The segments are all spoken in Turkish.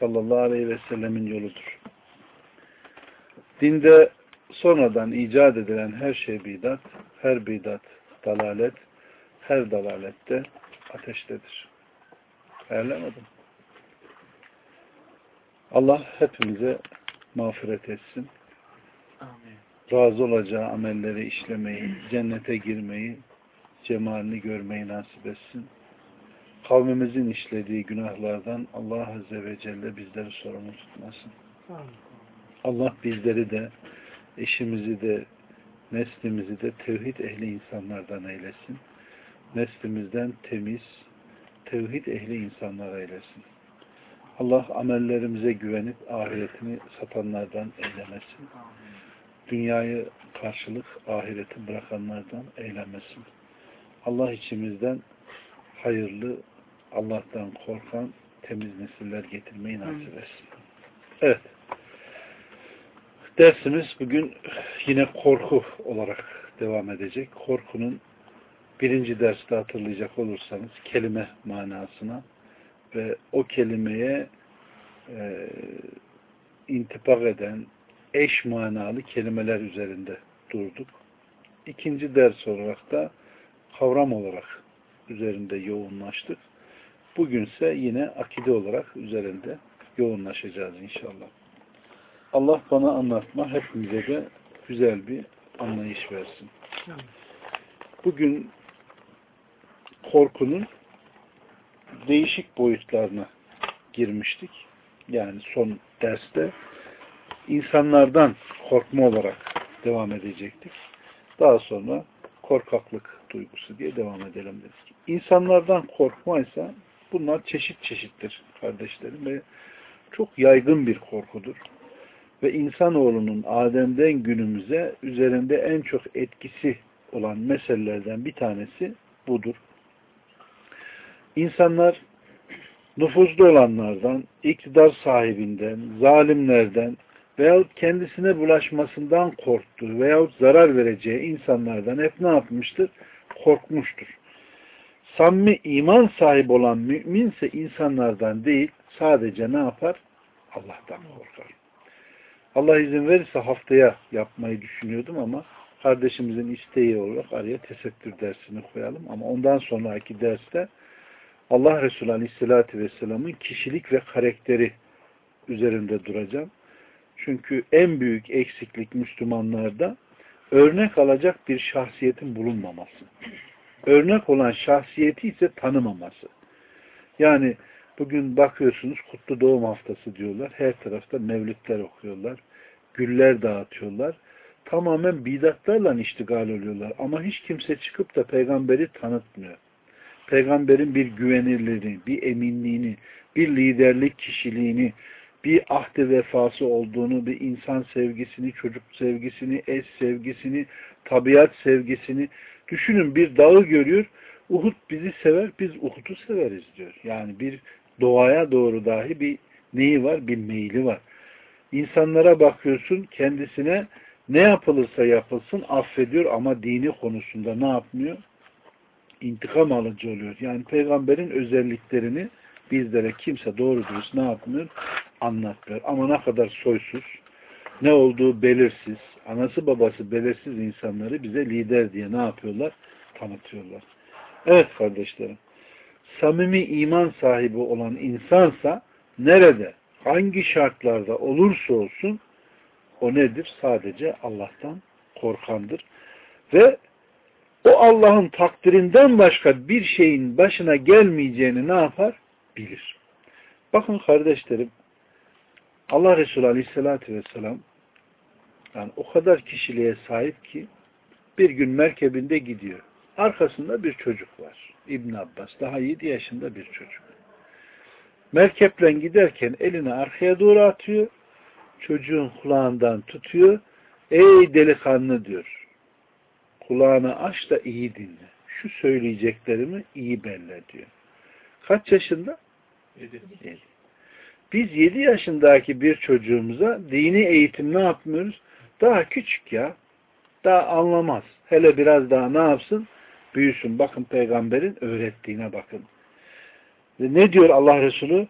sallallahu aleyhi ve sellemin yoludur. Dinde sonradan icat edilen her şey bidat, her bidat dalalet, her dalalette ateştedir. Ayarlamadım. Allah hepimize mağfiret etsin. Amin. Razı olacağı amelleri işlemeyi, cennete girmeyi, cemalini görmeyi nasip etsin. Kavmimizin işlediği günahlardan Allah Azze ve Celle bizleri sorumlu tutmasın. Allah bizleri de, eşimizi de, neslimizi de tevhid ehli insanlardan eylesin. Neslimizden temiz, tevhid ehli insanlar eylesin. Allah amellerimize güvenip ahiretini satanlardan eylemesin. Dünyayı karşılık ahireti bırakanlardan eylemesin. Allah içimizden hayırlı, Allah'tan korkan temiz nesiller getirmeyi nasip etsin. Evet. Dersimiz bugün yine korku olarak devam edecek. Korkunun birinci derste hatırlayacak olursanız kelime manasına ve o kelimeye e, intipak eden eş manalı kelimeler üzerinde durduk. İkinci ders olarak da kavram olarak üzerinde yoğunlaştık. Bugünse yine akide olarak üzerinde yoğunlaşacağız inşallah. Allah bana anlatma hepimize de güzel bir anlayış versin. Bugün korkunun değişik boyutlarına girmiştik. Yani son derste insanlardan korkma olarak devam edecektik. Daha sonra korkaklık duygusu diye devam edelim dedik. İnsanlardan korkma ise bunlar çeşit çeşittir kardeşlerim ve çok yaygın bir korkudur. Ve insanoğlunun Adem'den günümüze üzerinde en çok etkisi olan meselelerden bir tanesi budur. İnsanlar nüfuzlu olanlardan, iktidar sahibinden, zalimlerden veyahut kendisine bulaşmasından korktuğu veyahut zarar vereceği insanlardan hep ne yapmıştır? Korkmuştur. Samimi iman sahibi olan müminse insanlardan değil, sadece ne yapar? Allah'tan korkar. Allah izin verirse haftaya yapmayı düşünüyordum ama kardeşimizin isteği olarak araya tesettür dersini koyalım. Ama ondan sonraki derste Allah Resulü Aleyhisselatü Vesselam'ın kişilik ve karakteri üzerinde duracağım. Çünkü en büyük eksiklik Müslümanlarda örnek alacak bir şahsiyetin bulunmaması. Örnek olan şahsiyeti ise tanımaması. Yani bugün bakıyorsunuz kutlu doğum haftası diyorlar. Her tarafta mevlütler okuyorlar. Güller dağıtıyorlar. Tamamen bidatlarla iştigal oluyorlar. Ama hiç kimse çıkıp da peygamberi tanıtmıyor. Peygamberin bir güvenirliğini, bir eminliğini, bir liderlik kişiliğini, bir ahde vefası olduğunu, bir insan sevgisini, çocuk sevgisini, eş sevgisini, tabiat sevgisini düşünün bir dağı görüyor. Uhud bizi sever, biz Uhud'u severiz diyor. Yani bir doğaya doğru dahi bir neyi var? Bir meyli var. İnsanlara bakıyorsun kendisine ne yapılırsa yapılsın affediyor ama dini konusunda ne yapmıyor? İntikam alıcı oluyor. Yani peygamberin özelliklerini bizlere kimse doğru dürüst ne yapmıyor? Anlatmıyor. Ama ne kadar soysuz, ne olduğu belirsiz, anası babası belirsiz insanları bize lider diye ne yapıyorlar? Tanıtıyorlar. Evet kardeşlerim. Samimi iman sahibi olan insansa nerede, hangi şartlarda olursa olsun o nedir? Sadece Allah'tan korkandır. Ve o Allah'ın takdirinden başka bir şeyin başına gelmeyeceğini ne yapar? Bilir. Bakın kardeşlerim Allah Resulü Aleyhisselatü Vesselam yani o kadar kişiliğe sahip ki bir gün merkebinde gidiyor. Arkasında bir çocuk var. İbn Abbas. Daha 7 yaşında bir çocuk. Merkeple giderken elini arkaya doğru atıyor. çocuğun kulağından tutuyor. Ey delikanlı diyor. Kulağını aç da iyi dinle. Şu söyleyeceklerimi iyi belli diyor. Kaç yaşında? Yedi. Biz yedi yaşındaki bir çocuğumuza dini eğitim ne yapmıyoruz? Daha küçük ya. Daha anlamaz. Hele biraz daha ne yapsın? Büyüsün. Bakın peygamberin öğrettiğine bakın. Ve ne diyor Allah Resulü?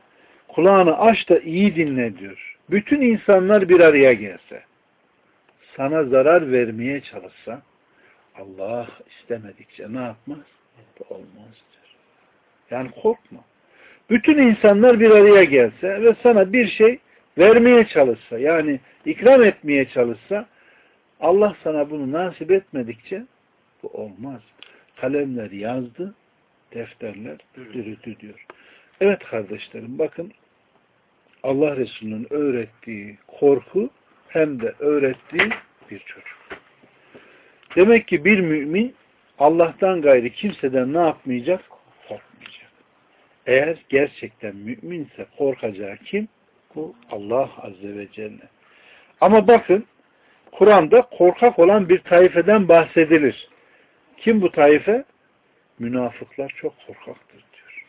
Kulağını aç da iyi dinle diyor. Bütün insanlar bir araya gelse, sana zarar vermeye çalışsa, Allah istemedikçe ne yapmaz? Olmaz diyor. Yani korkma. Bütün insanlar bir araya gelse ve sana bir şey vermeye çalışsa, yani ikram etmeye çalışsa, Allah sana bunu nasip etmedikçe bu olmaz. Kalemler yazdı, defterler dürüdü diyor. Evet kardeşlerim bakın Allah Resulü'nün öğrettiği korku hem de öğrettiği bir çocuk. Demek ki bir mümin Allah'tan gayri kimseden ne yapmayacak? Korkmayacak. Eğer gerçekten müminse korkacağı kim? Bu Allah Azze ve Celle. Ama bakın Kur'an'da korkak olan bir taifeden bahsedilir. Kim bu taife? Münafıklar çok korkaktır diyor.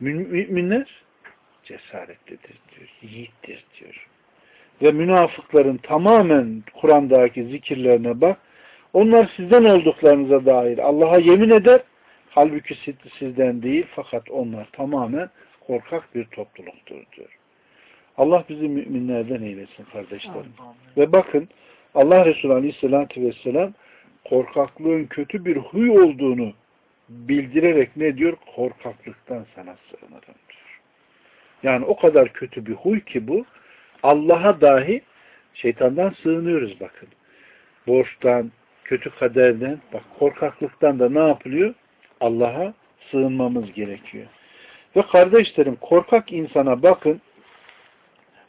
Müminler cesaretlidir diyor. Yiğittir diyor. Ve münafıkların tamamen Kur'an'daki zikirlerine bak. Onlar sizden olduklarınıza dair Allah'a yemin eder. Halbuki sizden değil fakat onlar tamamen korkak bir topluluktur diyor. Allah bizi müminlerden eylesin kardeşlerim. Ve bakın Allah Resulü Aleyhisselatü Vesselam korkaklığın kötü bir huy olduğunu bildirerek ne diyor? Korkaklıktan sana sığınırım diyor. Yani o kadar kötü bir huy ki bu. Allah'a dahi şeytandan sığınıyoruz bakın. Borçtan, kötü kaderden, bak korkaklıktan da ne yapılıyor? Allah'a sığınmamız gerekiyor. Ve kardeşlerim korkak insana bakın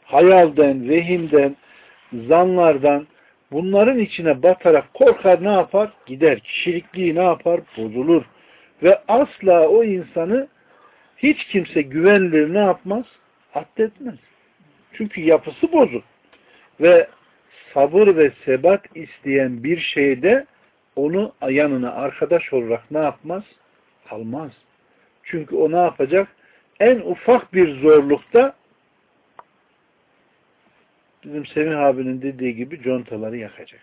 hayalden, vehimden, zanlardan bunların içine batarak korkar ne yapar? Gider. Kişilikliği ne yapar? Bozulur. Ve asla o insanı hiç kimse güvenilir ne yapmaz? Addetmez. Çünkü yapısı bozuk. Ve sabır ve sebat isteyen bir şeyde onu yanına arkadaş olarak ne yapmaz? Almaz. Çünkü o ne yapacak? En ufak bir zorlukta bizim Semih abinin dediği gibi contaları yakacak.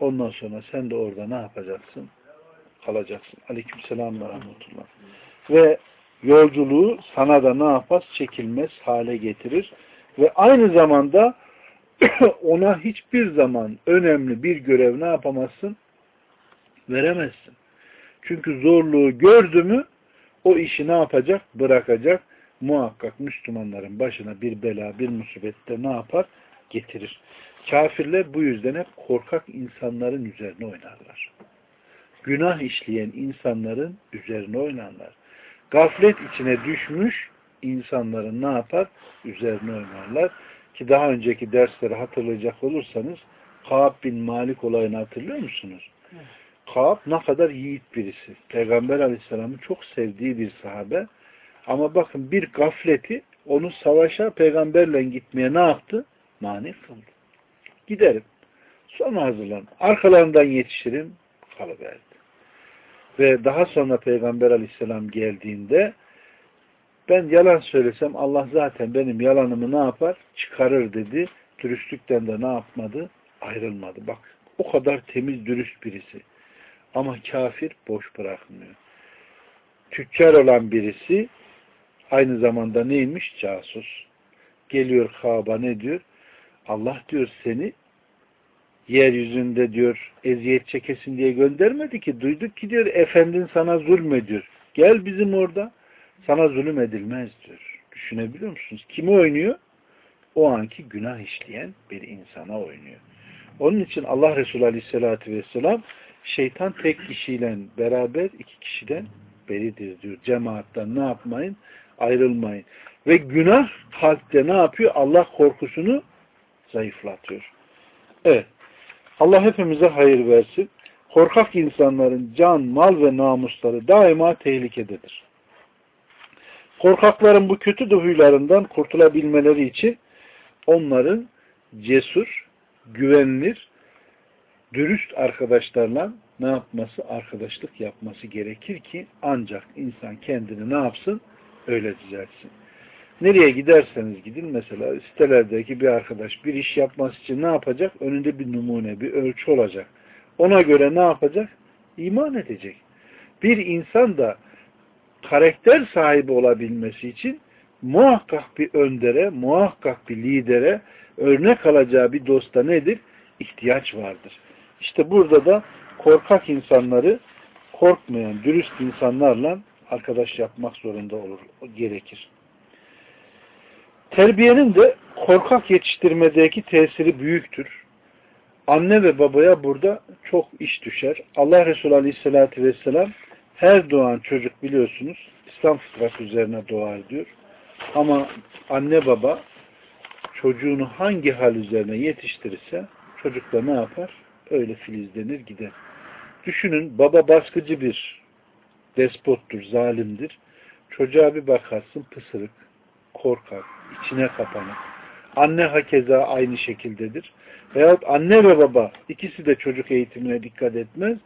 Ondan sonra sen de orada ne yapacaksın? Kalacaksın. Aleykümselam ve rahmetullah. Ve yolculuğu sana da ne yapmaz? Çekilmez hale getirir. Ve aynı zamanda ona hiçbir zaman önemli bir görev ne yapamazsın? Veremezsin. Çünkü zorluğu gördü mü o işi ne yapacak? Bırakacak. Muhakkak Müslümanların başına bir bela, bir musibette ne yapar? Getirir. Kafirler bu yüzden hep korkak insanların üzerine oynarlar. Günah işleyen insanların üzerine oynarlar. Gaflet içine düşmüş insanların ne yapar? Üzerine oynarlar. Ki daha önceki dersleri hatırlayacak olursanız Kaab bin Malik olayını hatırlıyor musunuz? Evet. Kaab ne kadar yiğit birisi. Peygamber aleyhisselamın çok sevdiği bir sahabe. Ama bakın bir gafleti onu savaşa peygamberle gitmeye ne yaptı? Mani kıldı. Giderim. Sonra hazırlan. Arkalarından yetişirim. Kalıverdi. Ve daha sonra Peygamber aleyhisselam geldiğinde ben yalan söylesem Allah zaten benim yalanımı ne yapar? Çıkarır dedi. Dürüstlükten de ne yapmadı? Ayrılmadı. Bak o kadar temiz dürüst birisi. Ama kafir boş bırakmıyor. Tüccar olan birisi aynı zamanda neymiş? Casus. Geliyor Kaaba ne diyor? Allah diyor seni yeryüzünde diyor eziyet çekesin diye göndermedi ki. Duyduk ki diyor efendin sana zulmediyor. Gel bizim orada sana zulüm edilmez diyor. Düşünebiliyor musunuz? Kimi oynuyor? O anki günah işleyen bir insana oynuyor. Onun için Allah Resulü Aleyhisselatü Vesselam şeytan tek kişiyle beraber iki kişiden beridir diyor. Cemaatten ne yapmayın? Ayrılmayın. Ve günah kalpte ne yapıyor? Allah korkusunu zayıflatıyor. Evet. Allah hepimize hayır versin. Korkak insanların can, mal ve namusları daima tehlikededir. Korkakların bu kötü huylarından kurtulabilmeleri için onların cesur, güvenilir, dürüst arkadaşlarla ne yapması? Arkadaşlık yapması gerekir ki ancak insan kendini ne yapsın? Öyle düzeltsin. Nereye giderseniz gidin mesela sitelerdeki bir arkadaş bir iş yapması için ne yapacak? Önünde bir numune, bir ölçü olacak. Ona göre ne yapacak? İman edecek. Bir insan da karakter sahibi olabilmesi için muhakkak bir öndere, muhakkak bir lidere, örnek alacağı bir dosta nedir? İhtiyaç vardır. İşte burada da korkak insanları korkmayan, dürüst insanlarla arkadaş yapmak zorunda olur, gerekir. Terbiyenin de korkak yetiştirmedeki tesiri büyüktür. Anne ve babaya burada çok iş düşer. Allah Resulü Aleyhisselatü Vesselam her doğan çocuk biliyorsunuz İslam fıtratı üzerine doğar diyor. Ama anne baba çocuğunu hangi hal üzerine yetiştirirse çocuk da ne yapar? Öyle filizlenir gider. Düşünün baba baskıcı bir despottur, zalimdir. Çocuğa bir bakarsın pısırık, korkak, içine kapanık. Anne hakeza aynı şekildedir. Veyahut anne ve baba ikisi de çocuk eğitimine dikkat etmez.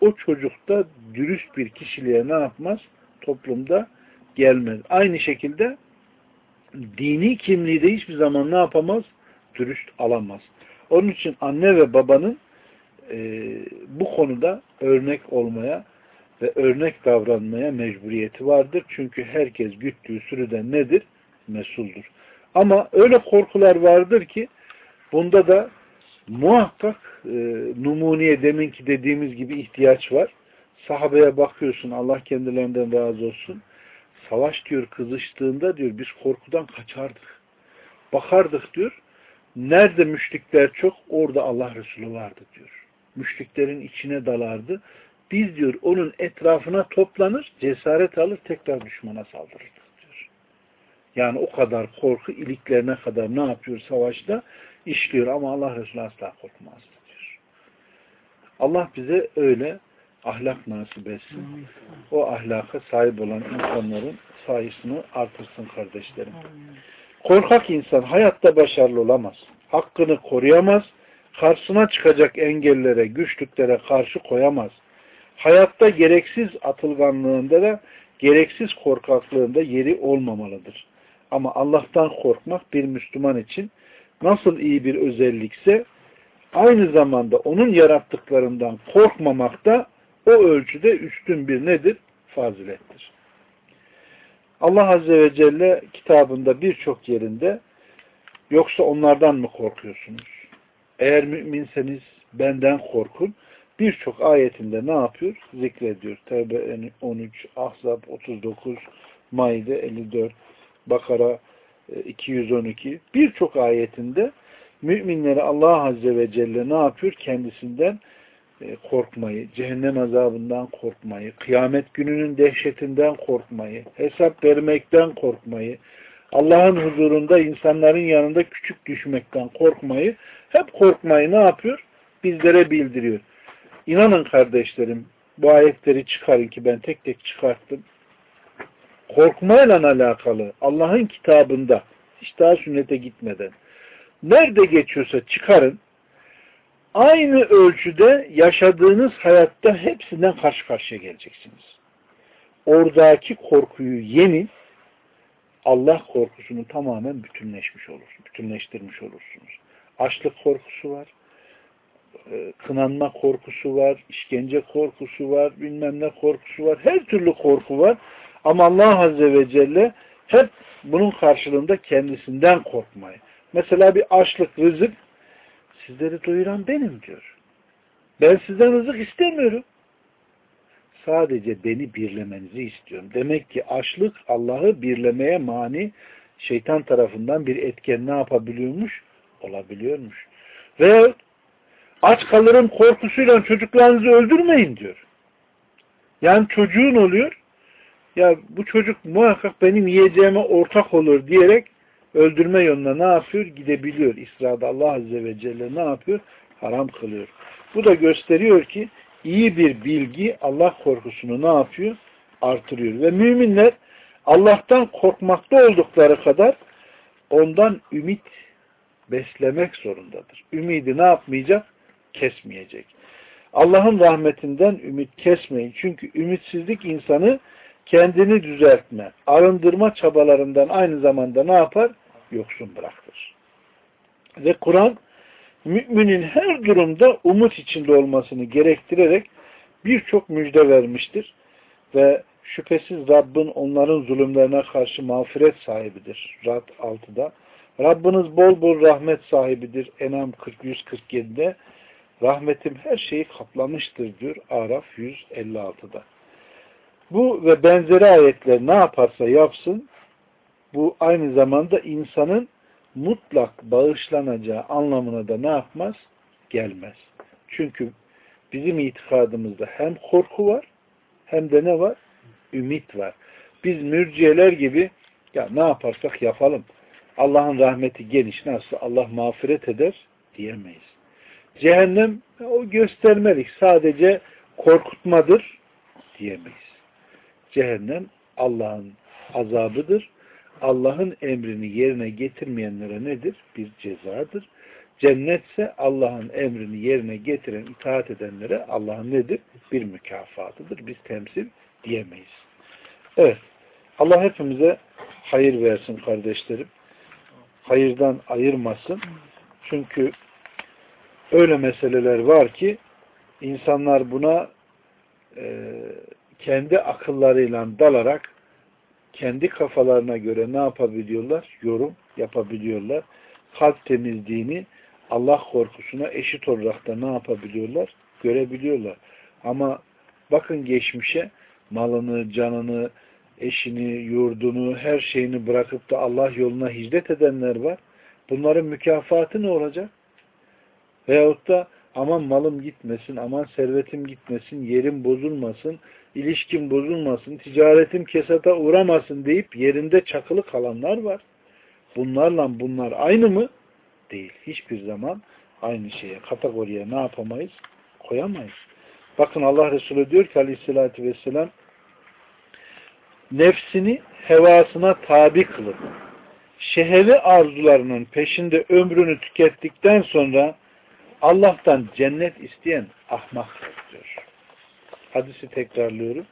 O çocukta dürüst bir kişiliğe ne yapmaz? Toplumda gelmez. Aynı şekilde dini kimliği de hiçbir zaman ne yapamaz? Dürüst alamaz. Onun için anne ve babanın e, bu konuda örnek olmaya ve örnek davranmaya mecburiyeti vardır. Çünkü herkes güttüğü sürüden nedir? Mesuldur. Ama öyle korkular vardır ki bunda da muhakkak e, numuniye deminki dediğimiz gibi ihtiyaç var. Sahabeye bakıyorsun Allah kendilerinden razı olsun. Savaş diyor kızıştığında diyor biz korkudan kaçardık. Bakardık diyor. Nerede müşrikler çok orada Allah Resulü vardı diyor. Müşriklerin içine dalardı. Biz diyor onun etrafına toplanır, cesaret alır, tekrar düşmana saldırırdık. Yani o kadar korku iliklerine kadar ne yapıyor savaşta? işliyor ama Allah Resulü asla korkmaz diyor. Allah bize öyle ahlak nasip etsin. O ahlaka sahip olan insanların sayısını artırsın kardeşlerim. Korkak insan hayatta başarılı olamaz. Hakkını koruyamaz. Karşısına çıkacak engellere, güçlüklere karşı koyamaz. Hayatta gereksiz atılganlığında da gereksiz korkaklığında yeri olmamalıdır. Ama Allah'tan korkmak bir Müslüman için nasıl iyi bir özellikse aynı zamanda onun yarattıklarından korkmamak da o ölçüde üstün bir nedir? Fazilettir. Allah Azze ve Celle kitabında birçok yerinde yoksa onlardan mı korkuyorsunuz? Eğer müminseniz benden korkun. Birçok ayetinde ne yapıyor? Zikrediyor. Tevbe 13, Ahzab 39, Maide 54, Bakara 212 birçok ayetinde müminleri Allah Azze ve Celle ne yapıyor? Kendisinden e, korkmayı, cehennem azabından korkmayı, kıyamet gününün dehşetinden korkmayı, hesap vermekten korkmayı, Allah'ın huzurunda insanların yanında küçük düşmekten korkmayı, hep korkmayı ne yapıyor? Bizlere bildiriyor. İnanın kardeşlerim, bu ayetleri çıkarın ki ben tek tek çıkarttım korkmayla alakalı Allah'ın kitabında hiç daha sünnete gitmeden nerede geçiyorsa çıkarın aynı ölçüde yaşadığınız hayatta hepsinden karşı karşıya geleceksiniz. Oradaki korkuyu yenin Allah korkusunu tamamen bütünleşmiş olur, bütünleştirmiş olursunuz. Açlık korkusu var, e, kınanma korkusu var, işkence korkusu var, bilmem ne korkusu var, her türlü korku var. Ama Allah Azze ve Celle hep bunun karşılığında kendisinden korkmayı. Mesela bir açlık, rızık sizleri doyuran benim diyor. Ben sizden rızık istemiyorum. Sadece beni birlemenizi istiyorum. Demek ki açlık Allah'ı birlemeye mani şeytan tarafından bir etken ne yapabiliyormuş? Olabiliyormuş. Ve aç kalırım korkusuyla çocuklarınızı öldürmeyin diyor. Yani çocuğun oluyor ya bu çocuk muhakkak benim yiyeceğime ortak olur diyerek öldürme yoluna ne yapıyor? Gidebiliyor. İsra'da Allah Azze ve Celle ne yapıyor? Haram kılıyor. Bu da gösteriyor ki iyi bir bilgi Allah korkusunu ne yapıyor? Artırıyor. Ve müminler Allah'tan korkmakta oldukları kadar ondan ümit beslemek zorundadır. Ümidi ne yapmayacak? Kesmeyecek. Allah'ın rahmetinden ümit kesmeyin. Çünkü ümitsizlik insanı kendini düzeltme, arındırma çabalarından aynı zamanda ne yapar? Yoksun bırakır. Ve Kur'an müminin her durumda umut içinde olmasını gerektirerek birçok müjde vermiştir. Ve şüphesiz Rabbin onların zulümlerine karşı mağfiret sahibidir. Rad 6'da. Rabbiniz bol bol rahmet sahibidir. Enam 40-147'de. Rahmetim her şeyi kaplamıştır diyor Araf 156'da. Bu ve benzeri ayetler ne yaparsa yapsın bu aynı zamanda insanın mutlak bağışlanacağı anlamına da ne yapmaz? Gelmez. Çünkü bizim itikadımızda hem korku var hem de ne var? Ümit var. Biz mürciyeler gibi ya ne yaparsak yapalım. Allah'ın rahmeti geniş nasıl Allah mağfiret eder diyemeyiz. Cehennem o göstermelik sadece korkutmadır diyemeyiz. Cehennem Allah'ın azabıdır. Allah'ın emrini yerine getirmeyenlere nedir? Bir cezadır. Cennetse Allah'ın emrini yerine getiren, itaat edenlere Allah'ın nedir? Bir mükafatıdır. Biz temsil diyemeyiz. Evet. Allah hepimize hayır versin kardeşlerim. Hayırdan ayırmasın. Çünkü öyle meseleler var ki insanlar buna e, kendi akıllarıyla dalarak kendi kafalarına göre ne yapabiliyorlar? Yorum yapabiliyorlar. Kalp temizliğini Allah korkusuna eşit olarak da ne yapabiliyorlar? Görebiliyorlar. Ama bakın geçmişe malını, canını, eşini, yurdunu, her şeyini bırakıp da Allah yoluna hicret edenler var. Bunların mükafatı ne olacak? Veyahut da aman malım gitmesin, aman servetim gitmesin, yerim bozulmasın, ilişkim bozulmasın, ticaretim kesata uğramasın deyip yerinde çakılı kalanlar var. Bunlarla bunlar aynı mı? Değil. Hiçbir zaman aynı şeye, kategoriye ne yapamayız? Koyamayız. Bakın Allah Resulü diyor ki aleyhissalatü vesselam nefsini hevasına tabi kılıp şehevi arzularının peşinde ömrünü tükettikten sonra Allah'tan cennet isteyen ahmaktır diyor. Hadisi tekrarlıyorum.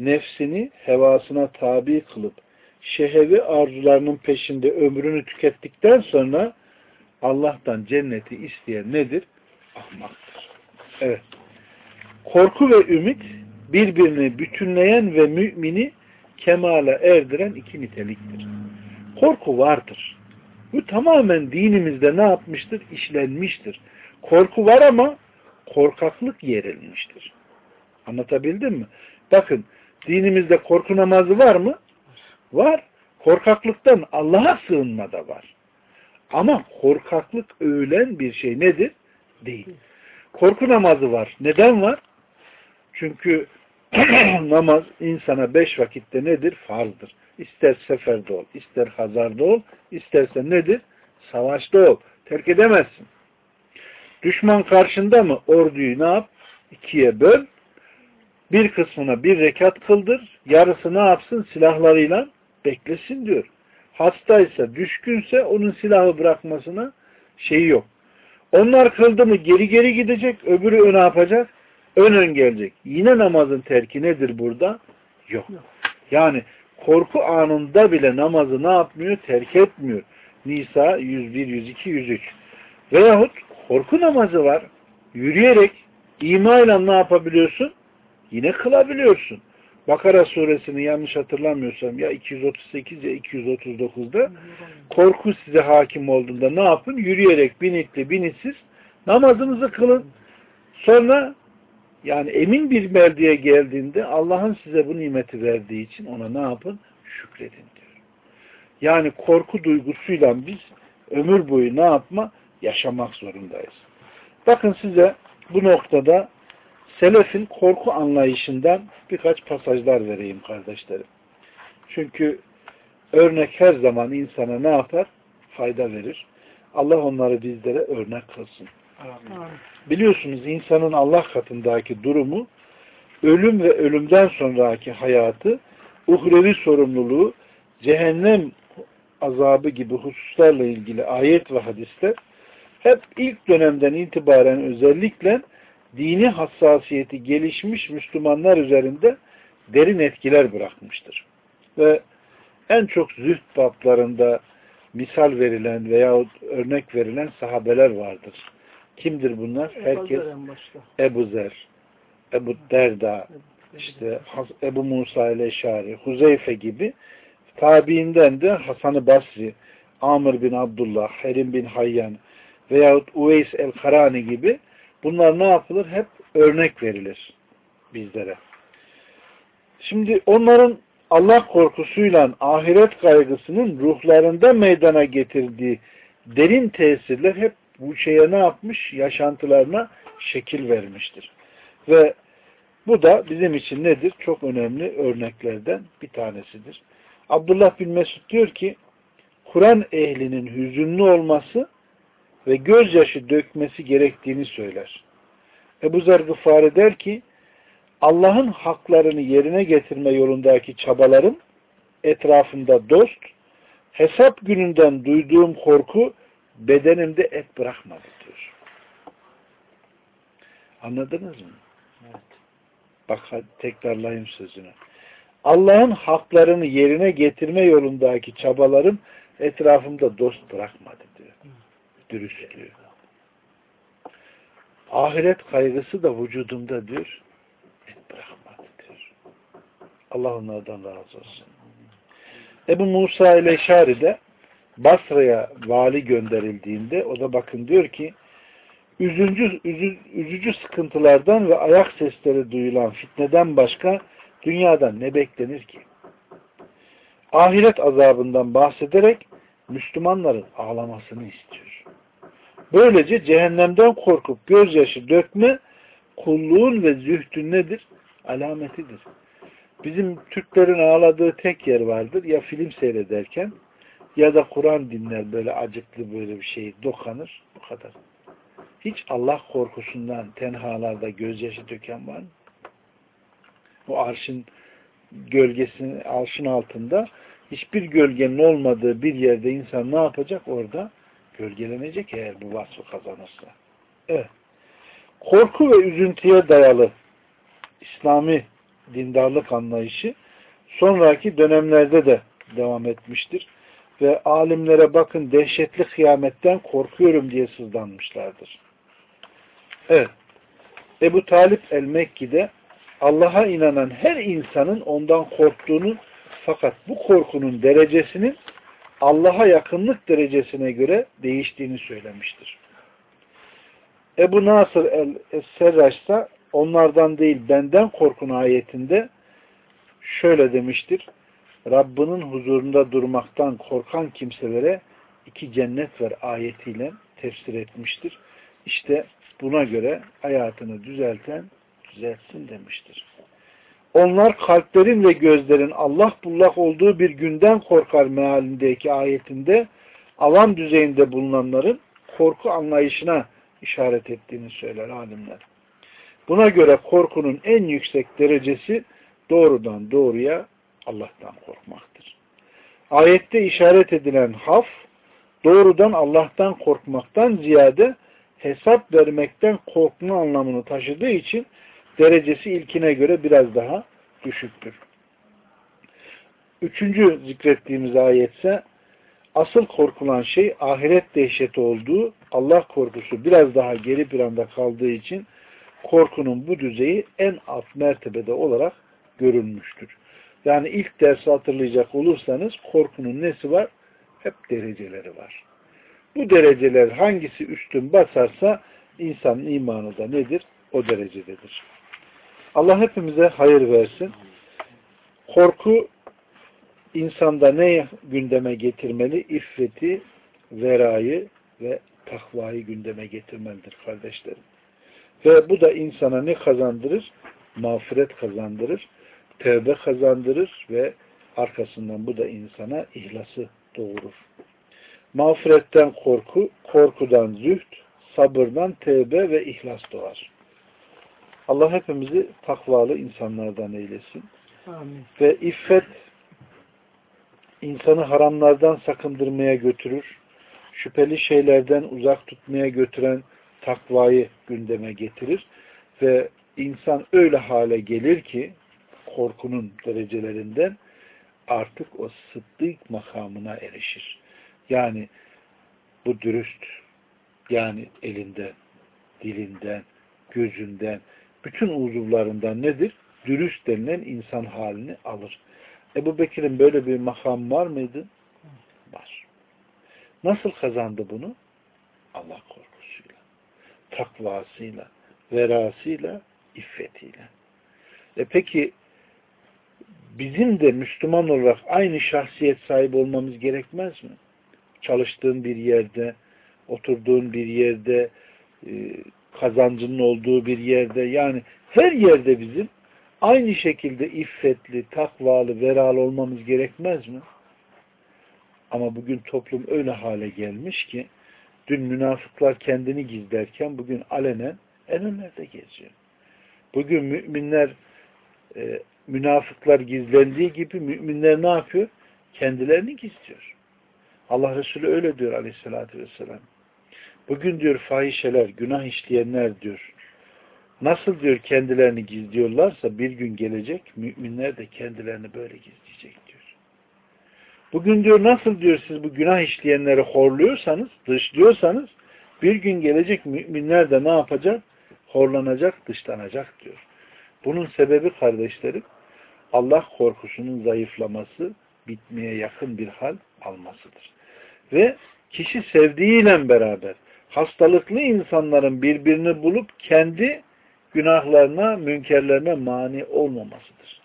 Nefsini hevasına tabi kılıp şehevi arzularının peşinde ömrünü tükettikten sonra Allah'tan cenneti isteyen nedir? Ahmaktır. Evet. Korku ve ümit birbirini bütünleyen ve mümini kemale erdiren iki niteliktir. Korku vardır. Bu tamamen dinimizde ne yapmıştır? İşlenmiştir. Korku var ama korkaklık yerilmiştir. Anlatabildim mi? Bakın dinimizde korku namazı var mı? Var. Korkaklıktan Allah'a sığınma da var. Ama korkaklık öğlen bir şey nedir? Değil. Korku namazı var. Neden var? Çünkü namaz insana beş vakitte nedir? Farzdır. İster seferde ol, ister hazarda ol, isterse nedir? Savaşta ol. Terk edemezsin. Düşman karşında mı? Orduyu ne yap? İkiye böl. Bir kısmına bir rekat kıldır. Yarısı ne yapsın? Silahlarıyla beklesin diyor. Hastaysa, düşkünse onun silahı bırakmasına şeyi yok. Onlar kıldı mı geri geri gidecek, öbürü ne yapacak? Ön ön gelecek. Yine namazın terki nedir burada? Yok. Yani korku anında bile namazı ne yapmıyor? Terk etmiyor. Nisa 101, 102, 103. Veyahut korku namazı var. Yürüyerek imayla ne yapabiliyorsun? Yine kılabiliyorsun. Bakara suresini yanlış hatırlamıyorsam ya 238 ya 239'da korku size hakim olduğunda ne yapın? Yürüyerek binitli binitsiz namazınızı kılın. Sonra yani emin bir mevdiye geldiğinde Allah'ın size bu nimeti verdiği için ona ne yapın? Şükredin diyor. Yani korku duygusuyla biz ömür boyu ne yapma? Yaşamak zorundayız. Bakın size bu noktada selefin korku anlayışından birkaç pasajlar vereyim kardeşlerim. Çünkü örnek her zaman insana ne yapar? Fayda verir. Allah onları bizlere örnek kılsın. Amin. Biliyorsunuz insanın Allah katındaki durumu ölüm ve ölümden sonraki hayatı uhrevi sorumluluğu cehennem azabı gibi hususlarla ilgili ayet ve hadisler hep ilk dönemden itibaren özellikle dini hassasiyeti gelişmiş Müslümanlar üzerinde derin etkiler bırakmıştır. Ve en çok zühd bablarında misal verilen veya örnek verilen sahabeler vardır. Kimdir bunlar? Herkes Ebu Zer, Ebu Derda, işte Ebu Musa ile Eşari, Huzeyfe gibi tabiinden de Hasan-ı Basri, Amr bin Abdullah, Herim bin Hayyan veyahut Uveys el-Karani gibi bunlar ne yapılır? Hep örnek verilir bizlere. Şimdi onların Allah korkusuyla ahiret kaygısının ruhlarında meydana getirdiği derin tesirler hep bu şeye ne yapmış? Yaşantılarına şekil vermiştir. Ve bu da bizim için nedir? Çok önemli örneklerden bir tanesidir. Abdullah bin Mesud diyor ki Kur'an ehlinin hüzünlü olması ve gözyaşı dökmesi gerektiğini söyler. Ebu Zer Gıfari der ki Allah'ın haklarını yerine getirme yolundaki çabalarım etrafımda dost, hesap gününden duyduğum korku bedenimde et bırakmadı diyor. Anladınız mı? Evet. Bak tekrarlayayım sözünü. Allah'ın haklarını yerine getirme yolundaki çabalarım etrafımda dost bırakmadı diyor. Dürüstlüğü. Ahiret kaygısı da vücudumda diyor. Et bırakmadı diyor. Allah onlardan razı olsun. Ebu Musa ile Şari'de Basra'ya vali gönderildiğinde o da bakın diyor ki üzücü, üzü, üzücü sıkıntılardan ve ayak sesleri duyulan fitneden başka dünyadan ne beklenir ki? Ahiret azabından bahsederek Müslümanların ağlamasını istiyor. Böylece cehennemden korkup gözyaşı dökme kulluğun ve zühdün nedir? Alametidir. Bizim Türklerin ağladığı tek yer vardır. Ya film seyrederken ya da Kur'an dinler böyle acıklı böyle bir şey dokanır. Bu kadar. Hiç Allah korkusundan tenhalarda gözyaşı döken var mı? O arşın gölgesinin arşın altında hiçbir gölgenin olmadığı bir yerde insan ne yapacak? Orada gölgelenecek eğer bu vasfı kazanırsa. Evet. Korku ve üzüntüye dayalı İslami dindarlık anlayışı sonraki dönemlerde de devam etmiştir. Ve alimlere bakın dehşetli kıyametten korkuyorum diye sızlanmışlardır. Evet. Ebu Talip el-Mekki'de Allah'a inanan her insanın ondan korktuğunu fakat bu korkunun derecesinin Allah'a yakınlık derecesine göre değiştiğini söylemiştir. Ebu Nasır el-Serraç onlardan değil benden korkun ayetinde şöyle demiştir. Rabbinin huzurunda durmaktan korkan kimselere iki cennet ver ayetiyle tefsir etmiştir. İşte buna göre hayatını düzelten düzeltsin demiştir. Onlar kalplerin ve gözlerin Allah bullak olduğu bir günden korkar mealindeki ayetinde avam düzeyinde bulunanların korku anlayışına işaret ettiğini söyler alimler. Buna göre korkunun en yüksek derecesi doğrudan doğruya Allah'tan korkmaktır. Ayette işaret edilen haf, doğrudan Allah'tan korkmaktan ziyade hesap vermekten korkma anlamını taşıdığı için derecesi ilkine göre biraz daha düşüktür. Üçüncü zikrettiğimiz ayetse asıl korkulan şey ahiret dehşeti olduğu, Allah korkusu biraz daha geri planda kaldığı için korkunun bu düzeyi en alt mertebede olarak görülmüştür. Yani ilk dersi hatırlayacak olursanız korkunun nesi var? Hep dereceleri var. Bu dereceler hangisi üstün basarsa insanın imanı da nedir? O derecededir. Allah hepimize hayır versin. Korku insanda ne gündeme getirmeli? İffeti, verayı ve takvayı gündeme getirmelidir kardeşlerim. Ve bu da insana ne kazandırır? Mağfiret kazandırır, tevbe kazandırır ve arkasından bu da insana ihlası doğurur. Mağfiretten korku, korkudan zühd, sabırdan tevbe ve ihlas doğar. Allah hepimizi takvalı insanlardan eylesin. Amin. Ve iffet insanı haramlardan sakındırmaya götürür. Şüpheli şeylerden uzak tutmaya götüren takvayı gündeme getirir. Ve insan öyle hale gelir ki korkunun derecelerinden artık o sıddık makamına erişir. Yani bu dürüst, yani elinden, dilinden, gözünden, bütün uzuvlarından nedir? Dürüst denilen insan halini alır. Ebu Bekir'in böyle bir makam var mıydı? Var. Nasıl kazandı bunu? Allah korkusuyla, takvasıyla, verasıyla, iffetiyle. E peki bizim de Müslüman olarak aynı şahsiyet sahibi olmamız gerekmez mi? Çalıştığın bir yerde, oturduğun bir yerde, e, kazancının olduğu bir yerde yani her yerde bizim aynı şekilde iffetli, takvalı, veralı olmamız gerekmez mi? Ama bugün toplum öyle hale gelmiş ki dün münafıklar kendini gizlerken bugün alenen en önlerde geziyor. Bugün müminler e, münafıklar gizlendiği gibi müminler ne yapıyor? Kendilerini gizliyor. Allah Resulü öyle diyor aleyhissalatü vesselam. Bugün diyor fahişeler, günah işleyenler diyor. Nasıl diyor kendilerini gizliyorlarsa bir gün gelecek müminler de kendilerini böyle gizleyecek diyor. Bugün diyor nasıl diyor siz bu günah işleyenleri horluyorsanız, dışlıyorsanız bir gün gelecek müminler de ne yapacak? Horlanacak, dışlanacak diyor. Bunun sebebi kardeşlerim Allah korkusunun zayıflaması, bitmeye yakın bir hal almasıdır. Ve kişi sevdiğiyle beraber hastalıklı insanların birbirini bulup kendi günahlarına, münkerlerine mani olmamasıdır.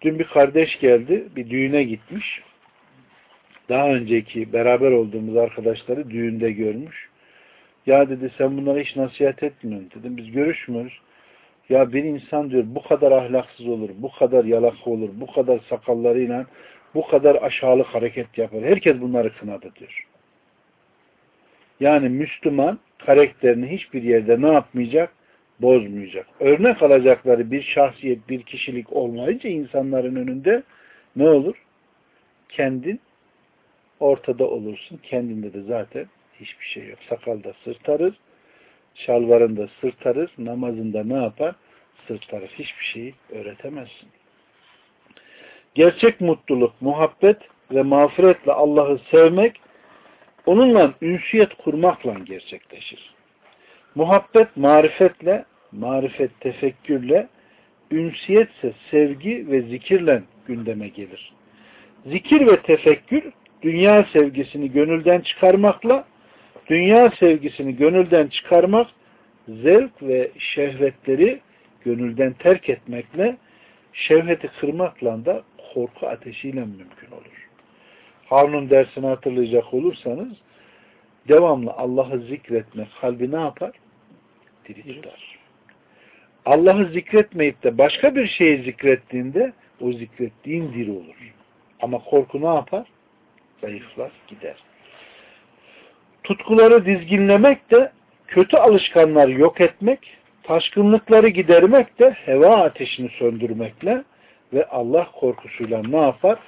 Dün bir kardeş geldi, bir düğüne gitmiş. Daha önceki beraber olduğumuz arkadaşları düğünde görmüş. Ya dedi sen bunlara hiç nasihat etmiyorsun. Dedim biz görüşmüyoruz. Ya bir insan diyor bu kadar ahlaksız olur, bu kadar yalaka olur, bu kadar sakallarıyla bu kadar aşağılık hareket yapar. Herkes bunları kınadı diyor. Yani Müslüman karakterini hiçbir yerde ne yapmayacak? Bozmayacak. Örnek alacakları bir şahsiyet, bir kişilik olmayınca insanların önünde ne olur? Kendin ortada olursun. Kendinde de zaten hiçbir şey yok. Sakalda sırtarır, şalvarında sırtarır, namazında ne yapar? Sırtarır. Hiçbir şeyi öğretemezsin. Gerçek mutluluk, muhabbet ve mağfiretle Allah'ı sevmek, onunla ünsiyet kurmakla gerçekleşir. Muhabbet marifetle, marifet tefekkürle, ünsiyetse sevgi ve zikirle gündeme gelir. Zikir ve tefekkür, dünya sevgisini gönülden çıkarmakla, dünya sevgisini gönülden çıkarmak, zevk ve şehvetleri gönülden terk etmekle, şehveti kırmakla da korku ateşiyle mümkün olur. Harun'un dersini hatırlayacak olursanız devamlı Allah'ı zikretmek kalbi ne yapar? Diri tutar. Allah'ı zikretmeyip de başka bir şeyi zikrettiğinde o zikrettiğin diri olur. Ama korku ne yapar? Zayıflar, gider. Tutkuları dizginlemek de kötü alışkanları yok etmek, taşkınlıkları gidermek de heva ateşini söndürmekle ve Allah korkusuyla ne yapar?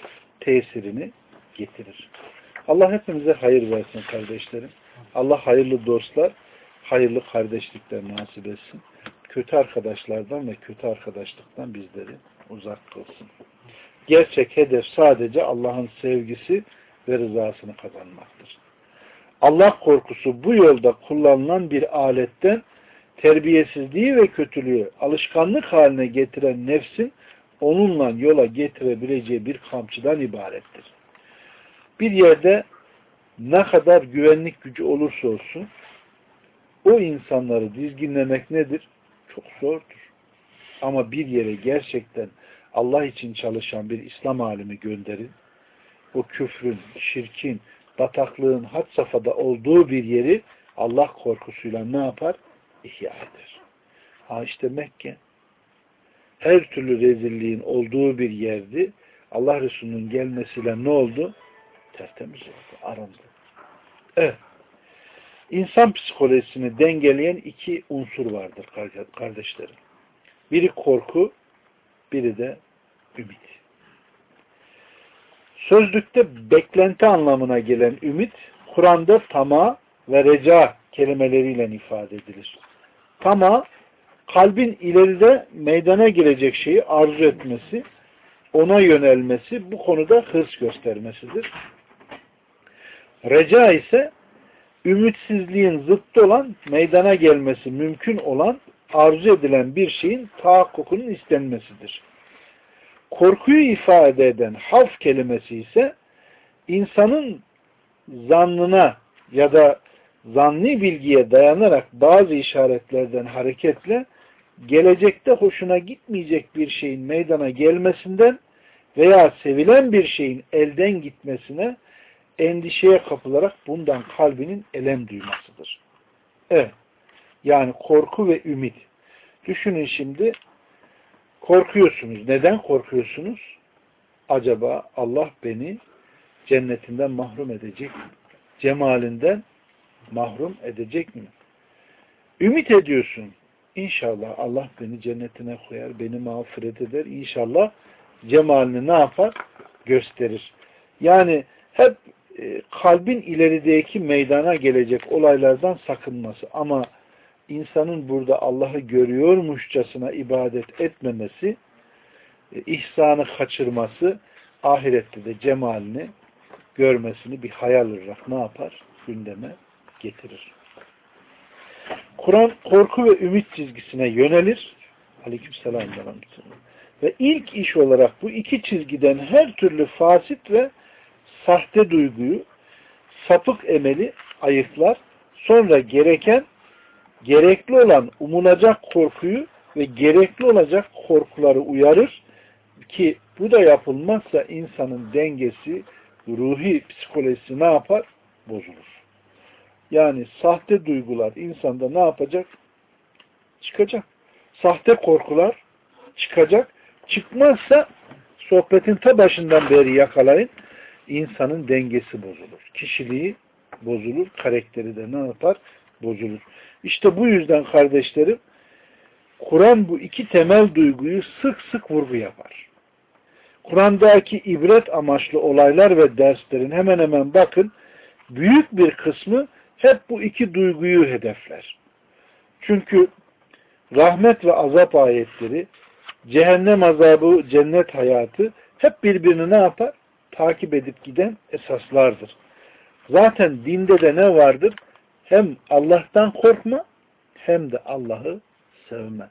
Tesirini getirir. Allah hepimize hayır versin kardeşlerim. Allah hayırlı dostlar, hayırlı kardeşlikler nasip etsin. Kötü arkadaşlardan ve kötü arkadaşlıktan bizleri uzak kılsın. Gerçek hedef sadece Allah'ın sevgisi ve rızasını kazanmaktır. Allah korkusu bu yolda kullanılan bir aletten terbiyesizliği ve kötülüğü alışkanlık haline getiren nefsin onunla yola getirebileceği bir kamçıdan ibarettir. Bir yerde ne kadar güvenlik gücü olursa olsun o insanları dizginlemek nedir? Çok zordur. Ama bir yere gerçekten Allah için çalışan bir İslam alimi gönderin. O küfrün, şirkin, bataklığın had safhada olduğu bir yeri Allah korkusuyla ne yapar? İhya eder. Ha işte Mekke her türlü rezilliğin olduğu bir yerdi. Allah Resulü'nün gelmesiyle ne oldu? Tertemiz oldu, arındı. Evet. İnsan psikolojisini dengeleyen iki unsur vardır kardeşlerim. Biri korku, biri de ümit. Sözlükte beklenti anlamına gelen ümit, Kur'an'da tama ve reca kelimeleriyle ifade edilir. Tama, kalbin ileride meydana gelecek şeyi arzu etmesi, ona yönelmesi, bu konuda hırs göstermesidir. Reca ise ümitsizliğin zıttı olan, meydana gelmesi mümkün olan, arzu edilen bir şeyin tahakkukunun istenmesidir. Korkuyu ifade eden havf kelimesi ise insanın zannına ya da zanni bilgiye dayanarak bazı işaretlerden hareketle gelecekte hoşuna gitmeyecek bir şeyin meydana gelmesinden veya sevilen bir şeyin elden gitmesine endişeye kapılarak bundan kalbinin elem duymasıdır. Evet. Yani korku ve ümit. Düşünün şimdi korkuyorsunuz. Neden korkuyorsunuz? Acaba Allah beni cennetinden mahrum edecek mi? Cemalinden mahrum edecek mi? Ümit ediyorsun. İnşallah Allah beni cennetine koyar, beni mağfiret eder. İnşallah cemalini ne yapar? Gösterir. Yani hep e, kalbin ilerideki meydana gelecek olaylardan sakınması. Ama insanın burada Allah'ı görüyormuşçasına ibadet etmemesi, e, ihsanı kaçırması, ahirette de cemalini görmesini bir hayal olarak ne yapar? Gündeme getirir. Kur'an korku ve ümit çizgisine yönelir. Aleykümselam ve ilk iş olarak bu iki çizgiden her türlü fasit ve sahte duyguyu, sapık emeli ayıklar. Sonra gereken, gerekli olan umulacak korkuyu ve gerekli olacak korkuları uyarır ki bu da yapılmazsa insanın dengesi, ruhi psikolojisi ne yapar? Bozulur. Yani sahte duygular insanda ne yapacak? Çıkacak. Sahte korkular çıkacak. Çıkmazsa sohbetin ta başından beri yakalayın. insanın dengesi bozulur. Kişiliği bozulur. Karakteri de ne yapar? Bozulur. İşte bu yüzden kardeşlerim Kur'an bu iki temel duyguyu sık sık vurgu yapar. Kur'an'daki ibret amaçlı olaylar ve derslerin hemen hemen bakın büyük bir kısmı hep bu iki duyguyu hedefler. Çünkü rahmet ve azap ayetleri, cehennem azabı, cennet hayatı hep birbirini ne yapar? Takip edip giden esaslardır. Zaten dinde de ne vardır? Hem Allah'tan korkma hem de Allah'ı sevme.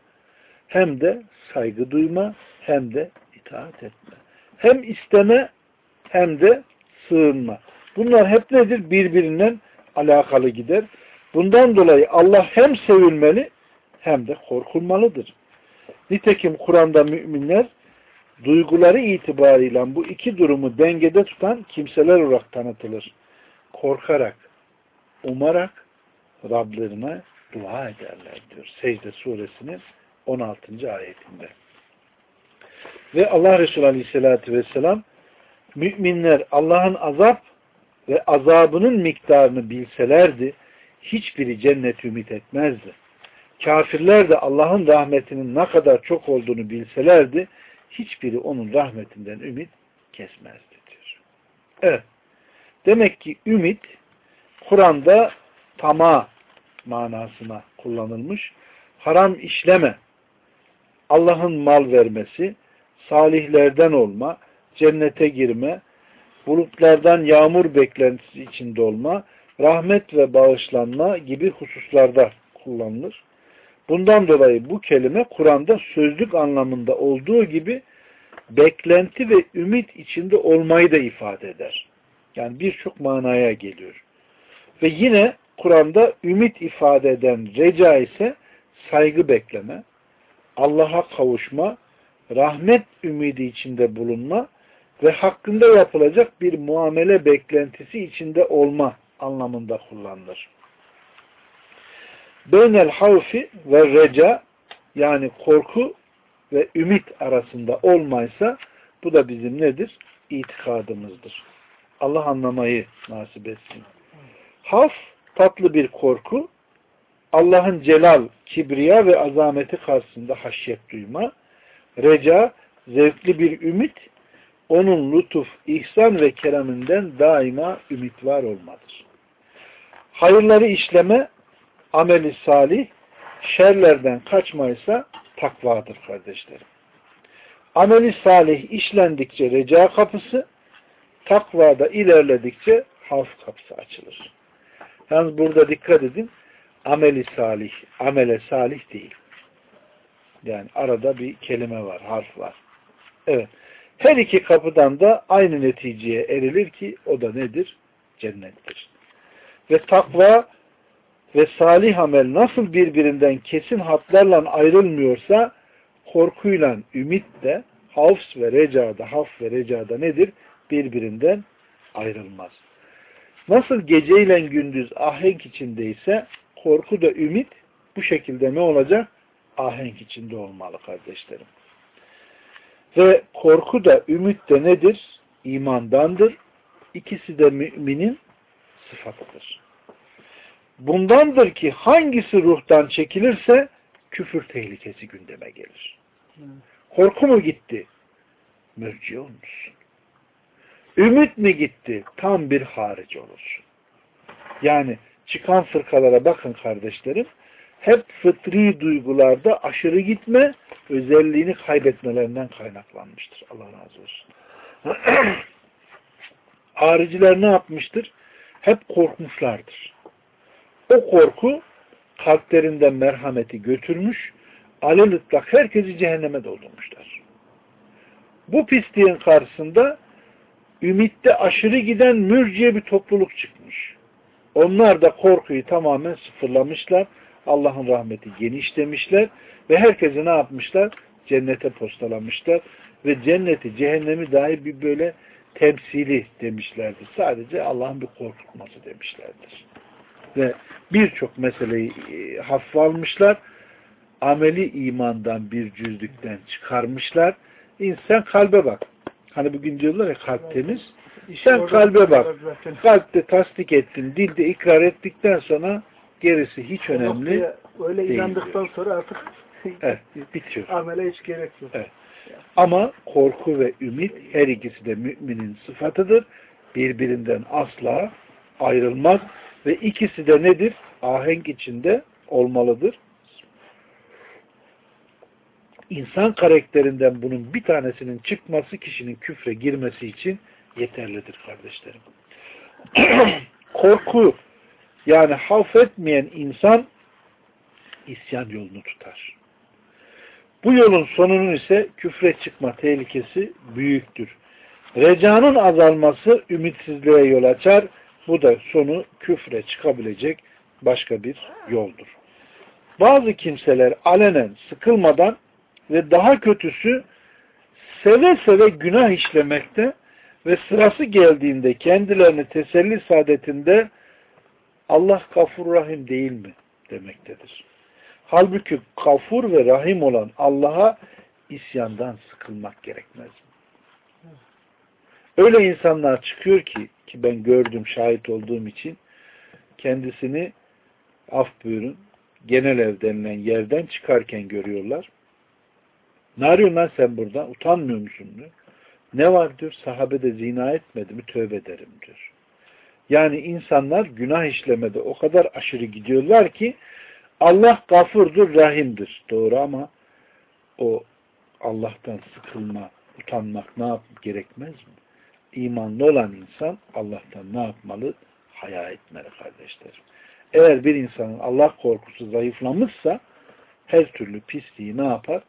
Hem de saygı duyma hem de itaat etme. Hem isteme hem de sığınma. Bunlar hep nedir? Birbirinden alakalı gider. Bundan dolayı Allah hem sevilmeli hem de korkulmalıdır. Nitekim Kur'an'da müminler duyguları itibarıyla bu iki durumu dengede tutan kimseler olarak tanıtılır. Korkarak, umarak Rablerine dua ederler diyor. Secde suresinin 16. ayetinde. Ve Allah Resulü Aleyhisselatü Vesselam müminler Allah'ın azap ve azabının miktarını bilselerdi hiçbiri cennet ümit etmezdi. Kafirler de Allah'ın rahmetinin ne kadar çok olduğunu bilselerdi hiçbiri onun rahmetinden ümit kesmezdi diyor. Evet. Demek ki ümit Kur'an'da tama manasına kullanılmış. Haram işleme, Allah'ın mal vermesi, salihlerden olma, cennete girme, bulutlardan yağmur beklentisi içinde olma, rahmet ve bağışlanma gibi hususlarda kullanılır. Bundan dolayı bu kelime Kur'an'da sözlük anlamında olduğu gibi beklenti ve ümit içinde olmayı da ifade eder. Yani birçok manaya geliyor. Ve yine Kur'an'da ümit ifade eden reca ise saygı bekleme, Allah'a kavuşma, rahmet ümidi içinde bulunma ve hakkında yapılacak bir muamele beklentisi içinde olma anlamında kullanılır. Beynel havfi ve reca yani korku ve ümit arasında olmaysa bu da bizim nedir? İtikadımızdır. Allah anlamayı nasip etsin. Haf tatlı bir korku, Allah'ın celal, kibriya ve azameti karşısında haşyet duyma, reca zevkli bir ümit, onun lütuf, ihsan ve kereminden daima ümit var olmadır. Hayırları işleme, ameli salih, şerlerden kaçmaysa takvadır kardeşlerim. Ameli salih işlendikçe reca kapısı, takvada ilerledikçe havf kapısı açılır. Yalnız burada dikkat edin, ameli salih, amele salih değil. Yani arada bir kelime var, harf var. Evet. Her iki kapıdan da aynı neticeye erilir ki o da nedir? Cennettir. Ve takva ve salih amel nasıl birbirinden kesin hatlarla ayrılmıyorsa korkuyla ümit de havs ve recada, haf ve recada nedir? Birbirinden ayrılmaz. Nasıl geceyle gündüz ahenk içindeyse korku da ümit bu şekilde ne olacak? Ahenk içinde olmalı kardeşlerim. Ve korku da ümit de nedir? İmandandır. İkisi de müminin sıfatıdır. Bundandır ki hangisi ruhtan çekilirse küfür tehlikesi gündeme gelir. Korku mu gitti? Mürci olmuşsun. Ümit mi gitti? Tam bir harici olursun. Yani çıkan fırkalara bakın kardeşlerim. Hep fıtri duygularda aşırı gitme özelliğini kaybetmelerinden kaynaklanmıştır. Allah razı olsun. Hariciler ne yapmıştır? Hep korkmuşlardır. O korku kalplerinden merhameti götürmüş, alelütlak herkesi cehenneme doldurmuşlar. Bu pisliğin karşısında ümitte aşırı giden mürciye bir topluluk çıkmış. Onlar da korkuyu tamamen sıfırlamışlar. Allah'ın rahmeti genişlemişler ve herkesi ne yapmışlar? Cennete postalamışlar ve cenneti, cehennemi dahi bir böyle temsili demişlerdir. Sadece Allah'ın bir korkutması demişlerdir. Ve birçok meseleyi e, hafife almışlar. Ameli imandan bir cüzdükten çıkarmışlar. İnsan kalbe bak. Hani bugün diyorlar ya kalp temiz. Sen kalbe bak. Kalpte tasdik ettin, dilde ikrar ettikten sonra gerisi hiç önemli Öyle değil inandıktan sonra artık Evet, bitiyor. amele hiç gerek yok. Evet. Ama korku ve ümit her ikisi de müminin sıfatıdır. Birbirinden asla ayrılmaz. Ve ikisi de nedir? Ahenk içinde olmalıdır. İnsan karakterinden bunun bir tanesinin çıkması kişinin küfre girmesi için yeterlidir kardeşlerim. Korku yani havf etmeyen insan isyan yolunu tutar. Bu yolun sonunun ise küfre çıkma tehlikesi büyüktür. Recanın azalması ümitsizliğe yol açar. Bu da sonu küfre çıkabilecek başka bir yoldur. Bazı kimseler alenen sıkılmadan ve daha kötüsü seve seve günah işlemekte ve sırası geldiğinde kendilerini teselli saadetinde Allah kafur rahim değil mi demektedir. Halbuki kafur ve rahim olan Allah'a isyandan sıkılmak gerekmez? Öyle insanlar çıkıyor ki ki ben gördüm, şahit olduğum için kendisini af buyurun genel ev denilen yerden çıkarken görüyorlar. Ne arıyorsun lan sen burada? Utanmıyor musun diyor. Ne var diyor? Sahabe de zina etmedi mi? Tövbe ederim diyor. Yani insanlar günah işlemede o kadar aşırı gidiyorlar ki Allah gafurdur, rahimdir. Doğru ama o Allah'tan sıkılma, utanmak ne yap gerekmez mi? İmanlı olan insan Allah'tan ne yapmalı? Haya etmeli kardeşlerim. Eğer bir insanın Allah korkusu zayıflamışsa her türlü pisliği ne yapar?